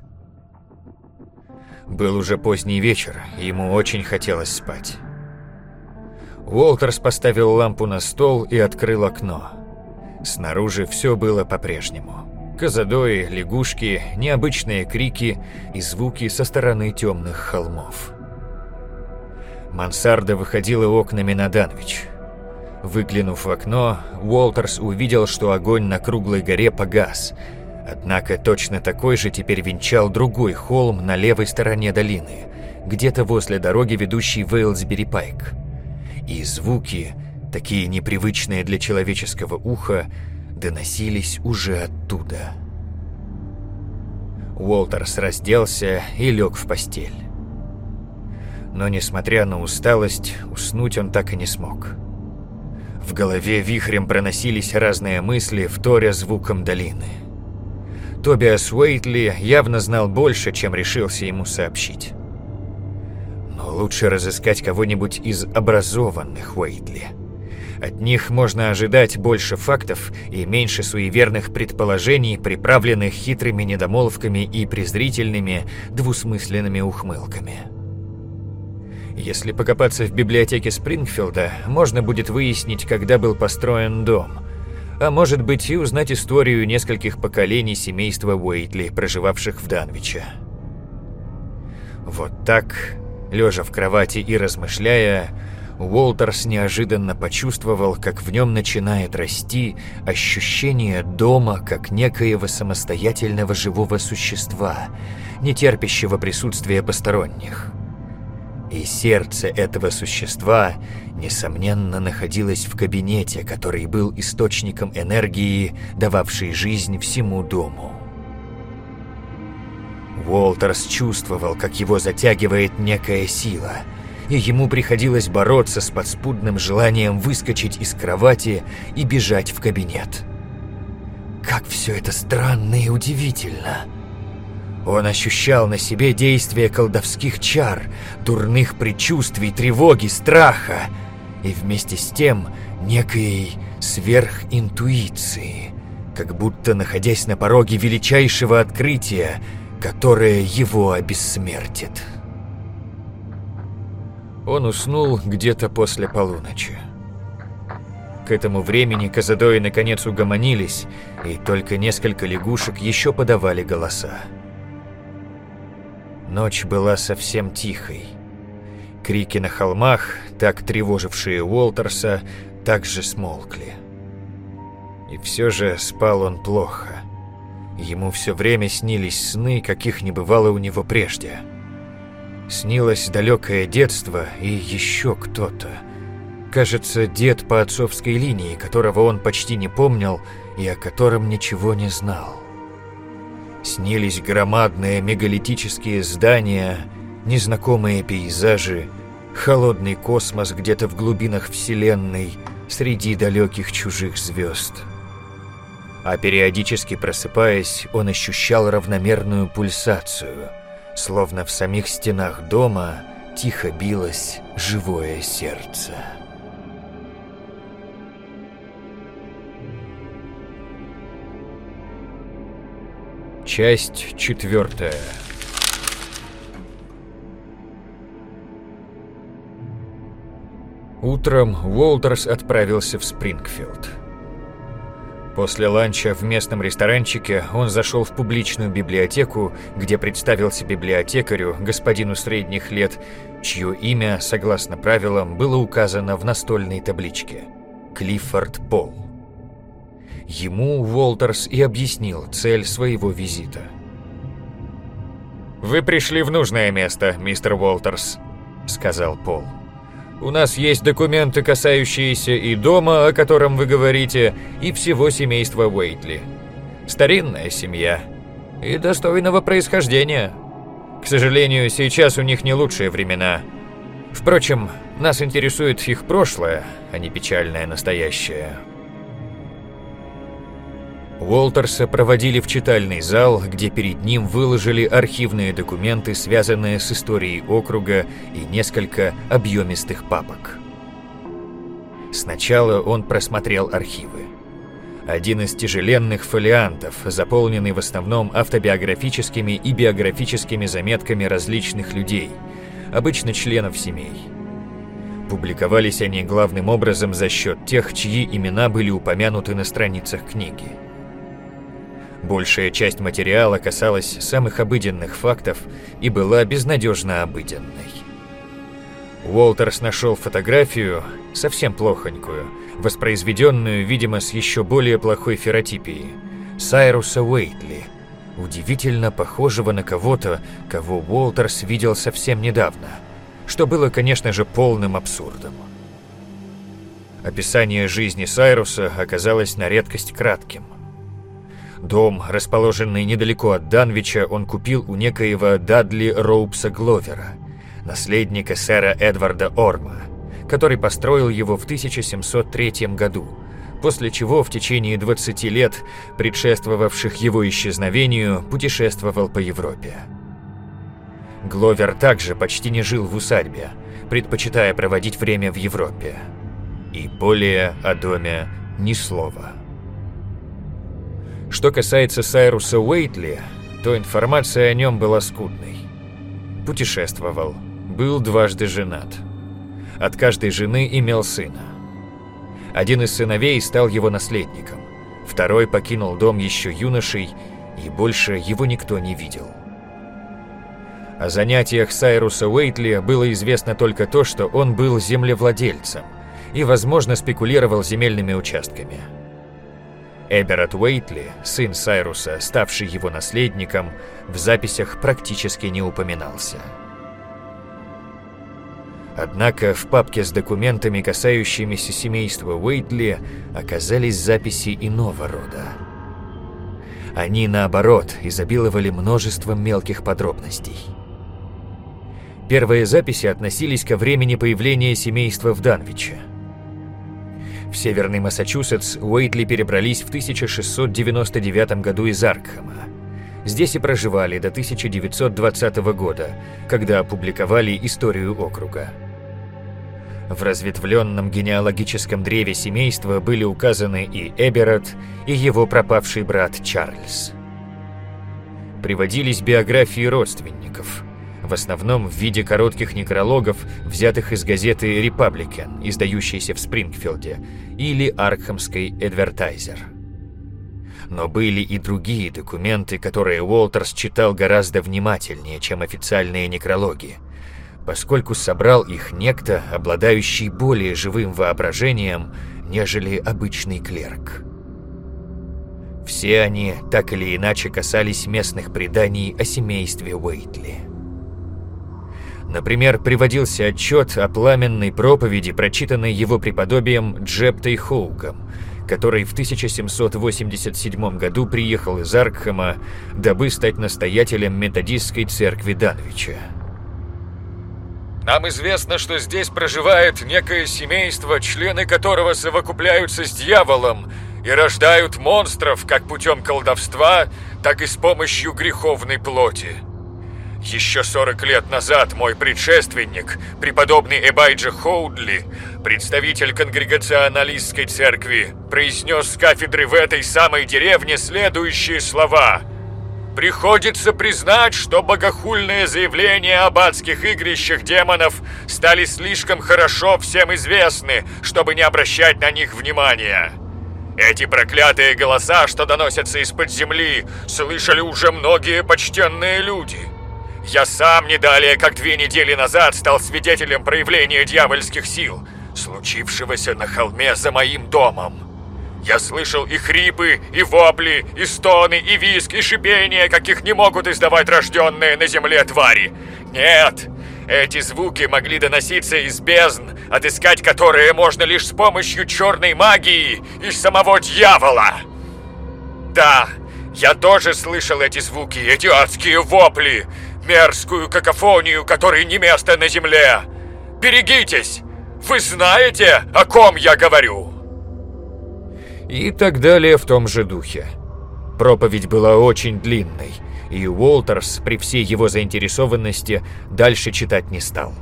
Был уже поздний вечер, ему очень хотелось спать. Уолтерс поставил лампу на стол и открыл окно. Снаружи все было по-прежнему. Козадои, лягушки, необычные крики и звуки со стороны темных холмов. Мансарда выходила окнами на Данвич. Выглянув в окно, Уолтерс увидел, что огонь на круглой горе погас. Однако точно такой же теперь венчал другой холм на левой стороне долины, где-то возле дороги, ведущей в Эйлсбери-Пайк. И звуки, такие непривычные для человеческого уха, доносились уже оттуда. Уолтерс разделся и лег в постель. Но, несмотря на усталость, уснуть он так и не смог. В голове вихрем проносились разные мысли, вторя звуком долины. Тобиас Уэйтли явно знал больше, чем решился ему сообщить. Но лучше разыскать кого-нибудь из образованных Уэйтли – от них можно ожидать больше фактов и меньше суеверных предположений, приправленных хитрыми недомолвками и презрительными, двусмысленными ухмылками. Если покопаться в библиотеке Спрингфилда, можно будет выяснить, когда был построен дом. А может быть и узнать историю нескольких поколений семейства Уэйтли, проживавших в Данвиче. Вот так, лежа в кровати и размышляя, Уолтерс неожиданно почувствовал, как в нем начинает расти ощущение дома как некоего самостоятельного живого существа, не терпящего присутствия посторонних. И сердце этого существа, несомненно, находилось в кабинете, который был источником энергии, дававшей жизнь всему дому. Уолтерс чувствовал, как его затягивает некая сила – и ему приходилось бороться с подспудным желанием выскочить из кровати и бежать в кабинет. Как все это странно и удивительно. Он ощущал на себе действие колдовских чар, дурных предчувствий, тревоги, страха и вместе с тем некой сверхинтуиции, как будто находясь на пороге величайшего открытия, которое его обессмертит. Он уснул где-то после полуночи. К этому времени Казадои наконец угомонились, и только несколько лягушек еще подавали голоса. Ночь была совсем тихой. Крики на холмах, так тревожившие Уолтерса, также смолкли. И все же спал он плохо. Ему все время снились сны, каких не бывало у него прежде – Снилось далекое детство и еще кто-то. Кажется, дед по отцовской линии, которого он почти не помнил и о котором ничего не знал. Снились громадные мегалитические здания, незнакомые пейзажи, холодный космос где-то в глубинах Вселенной, среди далеких чужих звезд. А периодически просыпаясь, он ощущал равномерную пульсацию, словно в самих стенах дома тихо билось живое сердце. Часть четвертая. Утром Уолтерс отправился в Спрингфилд. После ланча в местном ресторанчике он зашел в публичную библиотеку, где представился библиотекарю, господину средних лет, чье имя, согласно правилам, было указано в настольной табличке – Клиффорд Пол. Ему Уолтерс и объяснил цель своего визита. «Вы пришли в нужное место, мистер Уолтерс», — сказал Пол. «У нас есть документы, касающиеся и дома, о котором вы говорите, и всего семейства Уэйтли. Старинная семья и достойного происхождения. К сожалению, сейчас у них не лучшие времена. Впрочем, нас интересует их прошлое, а не печальное настоящее». Уолтерса проводили в читальный зал, где перед ним выложили архивные документы, связанные с историей округа и несколько объемистых папок. Сначала он просмотрел архивы. Один из тяжеленных фолиантов, заполненный в основном автобиографическими и биографическими заметками различных людей, обычно членов семей. Публиковались они главным образом за счет тех, чьи имена были упомянуты на страницах книги. Большая часть материала касалась самых обыденных фактов и была безнадежно обыденной. Уолтерс нашел фотографию, совсем плохонькую, воспроизведенную, видимо, с еще более плохой феротипией, Сайруса Уэйтли, удивительно похожего на кого-то, кого Уолтерс видел совсем недавно, что было, конечно же, полным абсурдом. Описание жизни Сайруса оказалось на редкость кратким. Дом, расположенный недалеко от Данвича, он купил у некоего Дадли Роупса Гловера, наследника сэра Эдварда Орма, который построил его в 1703 году, после чего в течение 20 лет, предшествовавших его исчезновению, путешествовал по Европе. Гловер также почти не жил в усадьбе, предпочитая проводить время в Европе. И более о доме ни слова. Что касается Сайруса Уэйтли, то информация о нем была скудной. Путешествовал, был дважды женат. От каждой жены имел сына. Один из сыновей стал его наследником, второй покинул дом еще юношей, и больше его никто не видел. О занятиях Сайруса Уэйтли было известно только то, что он был землевладельцем и, возможно, спекулировал земельными участками – Эберат Уэйтли, сын Сайруса, ставший его наследником, в записях практически не упоминался. Однако в папке с документами, касающимися семейства Уэйтли, оказались записи иного рода. Они, наоборот, изобиловали множеством мелких подробностей. Первые записи относились ко времени появления семейства в Данвиче – в северный Массачусетс Уэйтли перебрались в 1699 году из Аркхема. Здесь и проживали до 1920 года, когда опубликовали историю округа. В разветвленном генеалогическом древе семейства были указаны и Эберат, и его пропавший брат Чарльз. Приводились биографии родственников – в основном в виде коротких некрологов, взятых из газеты «Репабликан», издающейся в Спрингфилде, или «Аркхамской Эдвертайзер». Но были и другие документы, которые Уолтерс читал гораздо внимательнее, чем официальные некрологи, поскольку собрал их некто, обладающий более живым воображением, нежели обычный клерк. Все они так или иначе касались местных преданий о семействе Уэйтли. Например, приводился отчет о пламенной проповеди, прочитанной его преподобием Джептой Хоуком, который в 1787 году приехал из Аркхема, дабы стать настоятелем методистской церкви Данвича. Нам известно, что здесь проживает некое семейство, члены которого совокупляются с дьяволом и рождают монстров как путем колдовства, так и с помощью греховной плоти. Еще 40 лет назад мой предшественник, преподобный Эбайджа Хоудли, представитель конгрегационалистской церкви, произнес с кафедры в этой самой деревне следующие слова – Приходится признать, что богохульные заявления об адских игрищах демонов стали слишком хорошо всем известны, чтобы не обращать на них внимания. Эти проклятые голоса, что доносятся из-под земли, слышали уже многие почтенные люди. Я сам не далее, как две недели назад, стал свидетелем проявления дьявольских сил, случившегося на холме за моим домом. Я слышал и хрипы, и вопли, и стоны, и визг, и шипение, каких не могут издавать рожденные на земле твари. Нет, эти звуки могли доноситься из бездн, отыскать которые можно лишь с помощью черной магии и самого дьявола. Да, я тоже слышал эти звуки, эти адские вопли, мерзкую какофонию, которой не место на земле. Берегитесь! Вы знаете, о ком я говорю?» И так далее в том же духе. Проповедь была очень длинной, и Уолтерс при всей его заинтересованности дальше читать не стал.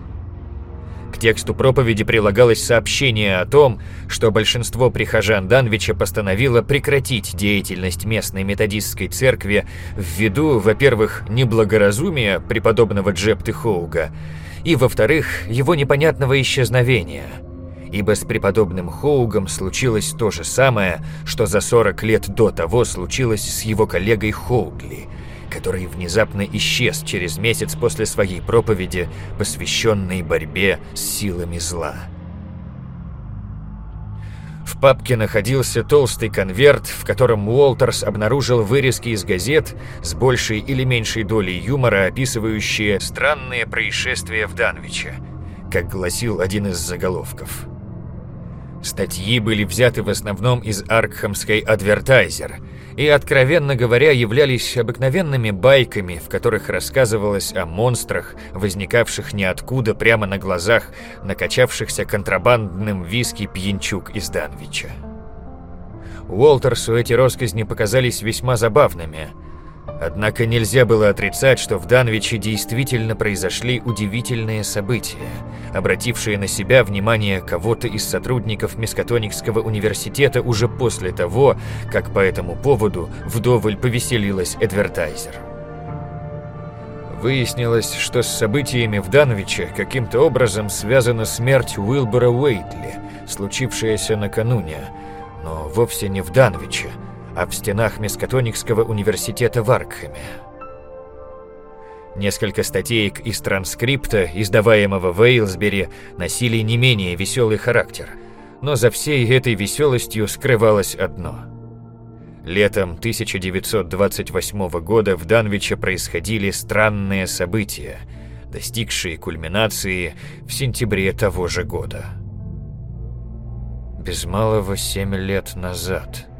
К тексту проповеди прилагалось сообщение о том, что большинство прихожан Данвича постановило прекратить деятельность местной методистской церкви ввиду, во-первых, неблагоразумия преподобного Джепты Хоуга, и, во-вторых, его непонятного исчезновения – ибо с преподобным Хоугом случилось то же самое, что за 40 лет до того случилось с его коллегой Хоугли, который внезапно исчез через месяц после своей проповеди, посвященной борьбе с силами зла. В папке находился толстый конверт, в котором Уолтерс обнаружил вырезки из газет с большей или меньшей долей юмора, описывающие «странные происшествия в Данвиче», как гласил один из заголовков. Статьи были взяты в основном из Аркхамской «Адвертайзер» и, откровенно говоря, являлись обыкновенными байками, в которых рассказывалось о монстрах, возникавших ниоткуда прямо на глазах накачавшихся контрабандным виски пьянчук из Данвича. Уолтерсу эти росказни показались весьма забавными – Однако нельзя было отрицать, что в Данвиче действительно произошли удивительные события, обратившие на себя внимание кого-то из сотрудников Мискатоникского университета уже после того, как по этому поводу вдоволь повеселилась Эдвертайзер. Выяснилось, что с событиями в Данвиче каким-то образом связана смерть Уилбора Уэйтли, случившаяся накануне, но вовсе не в Данвиче, а в стенах Мискатоникского университета в Аркхеме. Несколько статеек из транскрипта, издаваемого в Эйлсбери, носили не менее веселый характер, но за всей этой веселостью скрывалось одно. Летом 1928 года в Данвиче происходили странные события, достигшие кульминации в сентябре того же года. Без малого семь лет назад –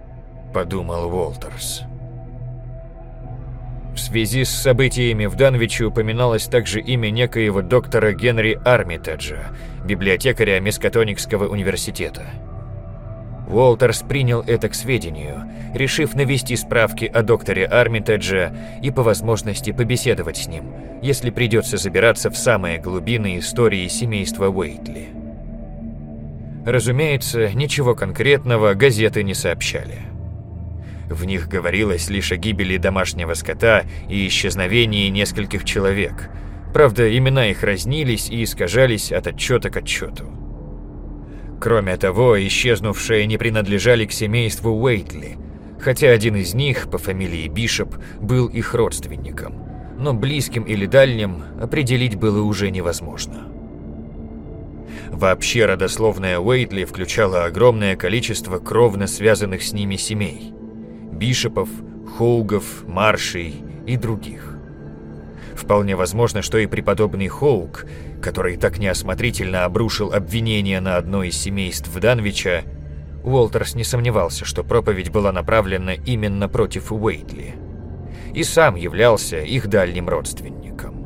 подумал Уолтерс. В связи с событиями в Данвиче упоминалось также имя некоего доктора Генри Армитеджа, библиотекаря Мискатоникского университета. Уолтерс принял это к сведению, решив навести справки о докторе Армитедже и по возможности побеседовать с ним, если придется забираться в самые глубины истории семейства Уэйтли. Разумеется, ничего конкретного газеты не сообщали. В них говорилось лишь о гибели домашнего скота и исчезновении нескольких человек. Правда, имена их разнились и искажались от отчета к отчету. Кроме того, исчезнувшие не принадлежали к семейству Уэйтли, хотя один из них, по фамилии Бишоп, был их родственником. Но близким или дальним определить было уже невозможно. Вообще родословная Уэйтли включала огромное количество кровно связанных с ними семей – Бишопов, Хоугов, Маршей и других. Вполне возможно, что и преподобный Хоуг, который так неосмотрительно обрушил обвинение на одно из семейств Данвича, Уолтерс не сомневался, что проповедь была направлена именно против Уэйтли. И сам являлся их дальним родственником.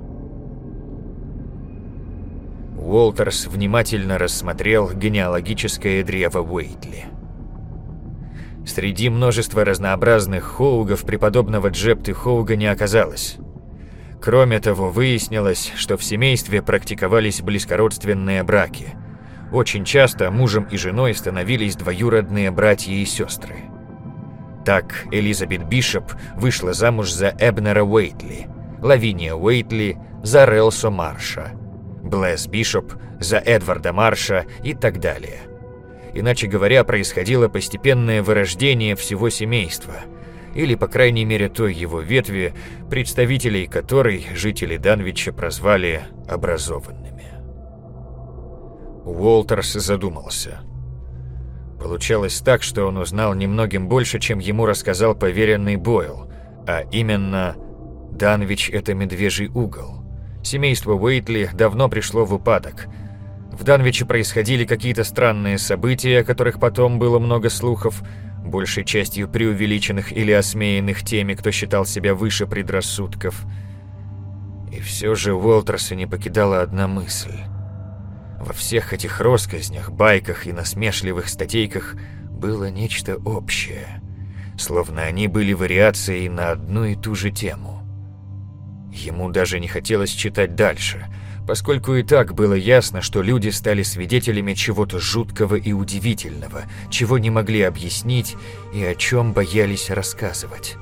Уолтерс внимательно рассмотрел генеалогическое древо Уэйтли. Среди множества разнообразных хоугов преподобного Джепты Хоуга не оказалось. Кроме того, выяснилось, что в семействе практиковались близкородственные браки. Очень часто мужем и женой становились двоюродные братья и сестры. Так Элизабет Бишоп вышла замуж за Эбнера Уэйтли, Лавиния Уэйтли за Релсо Марша, Блэс Бишоп за Эдварда Марша и так далее. Иначе говоря, происходило постепенное вырождение всего семейства – или, по крайней мере, той его ветви, представителей которой жители Данвича прозвали образованными. Уолтерс задумался. Получалось так, что он узнал немногим больше, чем ему рассказал поверенный Бойл, а именно Данвич – это медвежий угол. Семейство Уэйтли давно пришло в упадок. В Данвиче происходили какие-то странные события, о которых потом было много слухов – большей частью преувеличенных или осмеянных теми, кто считал себя выше предрассудков. И все же Уолтерса не покидала одна мысль. Во всех этих россказнях, байках и насмешливых статейках было нечто общее, словно они были вариацией на одну и ту же тему. Ему даже не хотелось читать дальше – поскольку и так было ясно, что люди стали свидетелями чего-то жуткого и удивительного, чего не могли объяснить и о чем боялись рассказывать.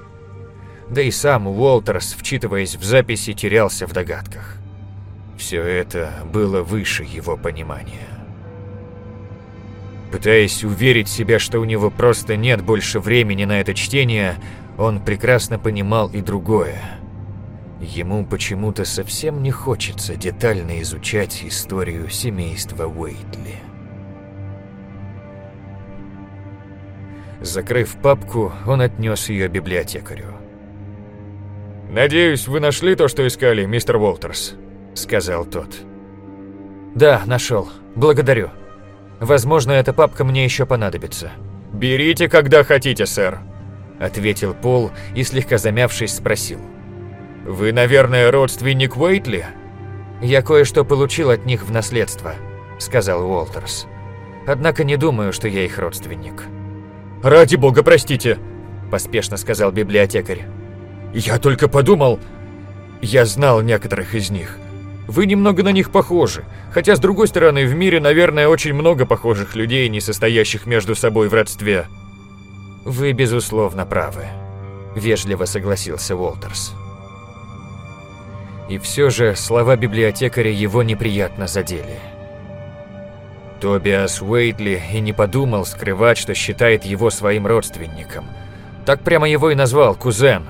Да и сам Уолтерс, вчитываясь в записи, терялся в догадках. Все это было выше его понимания. Пытаясь уверить себя, что у него просто нет больше времени на это чтение, он прекрасно понимал и другое – Ему почему-то совсем не хочется детально изучать историю семейства Уэйтли. Закрыв папку, он отнес ее библиотекарю. «Надеюсь, вы нашли то, что искали, мистер Уолтерс», — сказал тот. «Да, нашел. Благодарю. Возможно, эта папка мне еще понадобится». «Берите, когда хотите, сэр», — ответил Пол и, слегка замявшись, спросил. «Вы, наверное, родственник Уэйтли?» «Я кое-что получил от них в наследство», — сказал Уолтерс. «Однако не думаю, что я их родственник». «Ради бога, простите», — поспешно сказал библиотекарь. «Я только подумал... Я знал некоторых из них. Вы немного на них похожи, хотя, с другой стороны, в мире, наверное, очень много похожих людей, не состоящих между собой в родстве». «Вы, безусловно, правы», — вежливо согласился Уолтерс. И все же слова библиотекаря его неприятно задели. Тобиас Уэйтли и не подумал скрывать, что считает его своим родственником. Так прямо его и назвал кузен,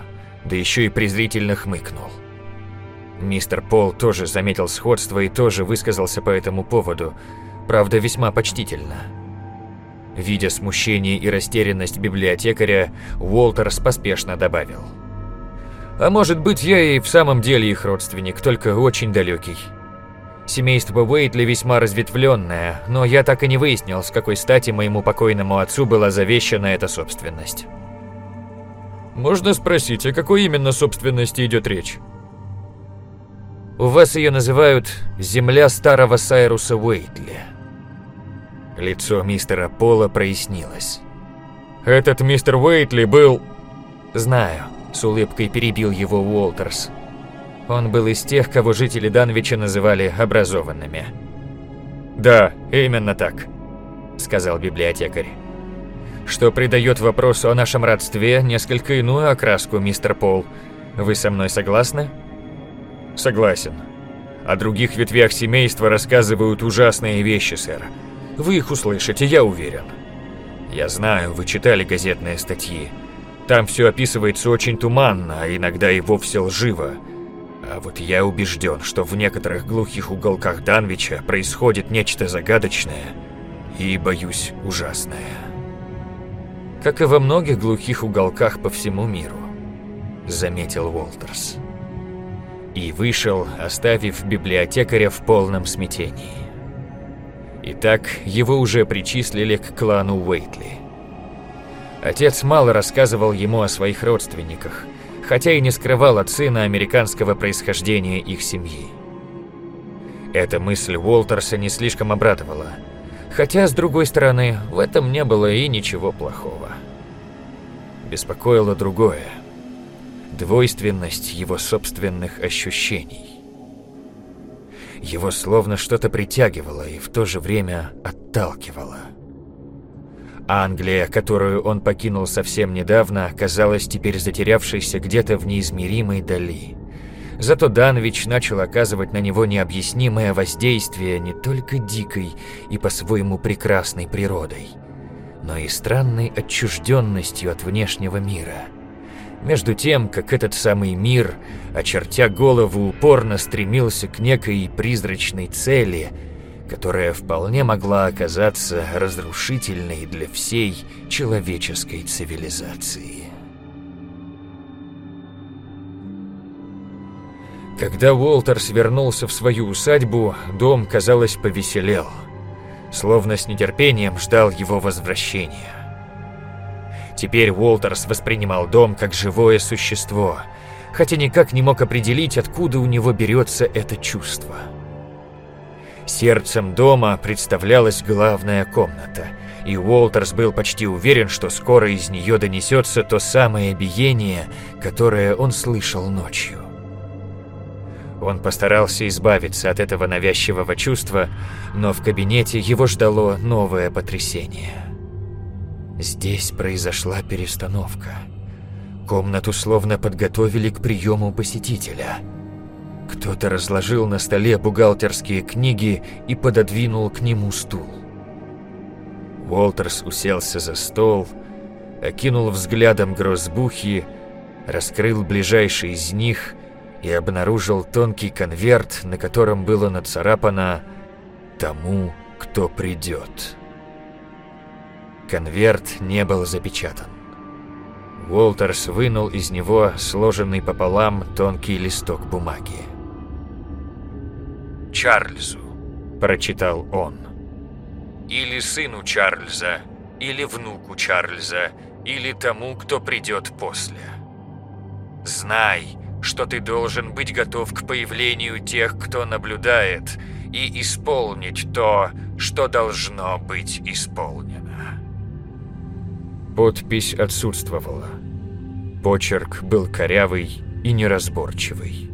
да еще и презрительно хмыкнул. Мистер Пол тоже заметил сходство и тоже высказался по этому поводу, правда весьма почтительно. Видя смущение и растерянность библиотекаря, Уолтерс поспешно добавил – а может быть, я и в самом деле их родственник, только очень далекий. Семейство Уэйтли весьма разветвленное, но я так и не выяснил, с какой стати моему покойному отцу была завещана эта собственность. Можно спросить, о какой именно собственности идет речь? У вас ее называют «Земля старого Сайруса Уэйтли». Лицо мистера Пола прояснилось. Этот мистер Уэйтли был... Знаю. С улыбкой перебил его Уолтерс. Он был из тех, кого жители Данвича называли образованными. «Да, именно так», — сказал библиотекарь. «Что придает вопросу о нашем родстве несколько иную окраску, мистер Пол. Вы со мной согласны?» «Согласен. О других ветвях семейства рассказывают ужасные вещи, сэр. Вы их услышите, я уверен. Я знаю, вы читали газетные статьи. Там все описывается очень туманно, а иногда и вовсе лживо. А вот я убежден, что в некоторых глухих уголках Данвича происходит нечто загадочное и, боюсь, ужасное. Как и во многих глухих уголках по всему миру, заметил Уолтерс. И вышел, оставив библиотекаря в полном смятении. Итак, его уже причислили к клану Уэйтли. Отец мало рассказывал ему о своих родственниках, хотя и не скрывал от сына американского происхождения их семьи. Эта мысль Уолтерса не слишком обрадовала, хотя, с другой стороны, в этом не было и ничего плохого. Беспокоило другое – двойственность его собственных ощущений. Его словно что-то притягивало и в то же время отталкивало. Англия, которую он покинул совсем недавно, казалась теперь затерявшейся где-то в неизмеримой дали. Зато Данович начал оказывать на него необъяснимое воздействие не только дикой и по-своему прекрасной природой, но и странной отчужденностью от внешнего мира – между тем, как этот самый мир, очертя голову, упорно стремился к некой призрачной цели, которая вполне могла оказаться разрушительной для всей человеческой цивилизации. Когда Уолтер свернулся в свою усадьбу, дом, казалось, повеселел, словно с нетерпением ждал его возвращения. Теперь Уолтерс воспринимал дом как живое существо, хотя никак не мог определить, откуда у него берется это чувство. Сердцем дома представлялась главная комната, и Уолтерс был почти уверен, что скоро из нее донесется то самое биение, которое он слышал ночью. Он постарался избавиться от этого навязчивого чувства, но в кабинете его ждало новое потрясение. Здесь произошла перестановка. Комнату словно подготовили к приему посетителя. Кто-то разложил на столе бухгалтерские книги и пододвинул к нему стул. Уолтерс уселся за стол, окинул взглядом грозбухи, раскрыл ближайший из них и обнаружил тонкий конверт, на котором было нацарапано «Тому, кто придет». Конверт не был запечатан. Уолтерс вынул из него сложенный пополам тонкий листок бумаги. «Чарльзу», – прочитал он. «Или сыну Чарльза, или внуку Чарльза, или тому, кто придет после. Знай, что ты должен быть готов к появлению тех, кто наблюдает, и исполнить то, что должно быть исполнено». Подпись отсутствовала. Почерк был корявый и неразборчивый.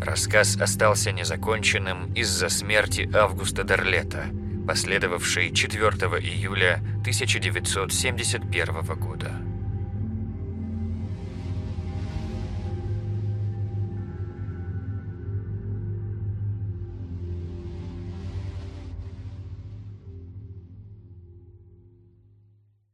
Рассказ остался незаконченным из-за смерти Августа Дарлета, последовавшей 4 июля 1971 года.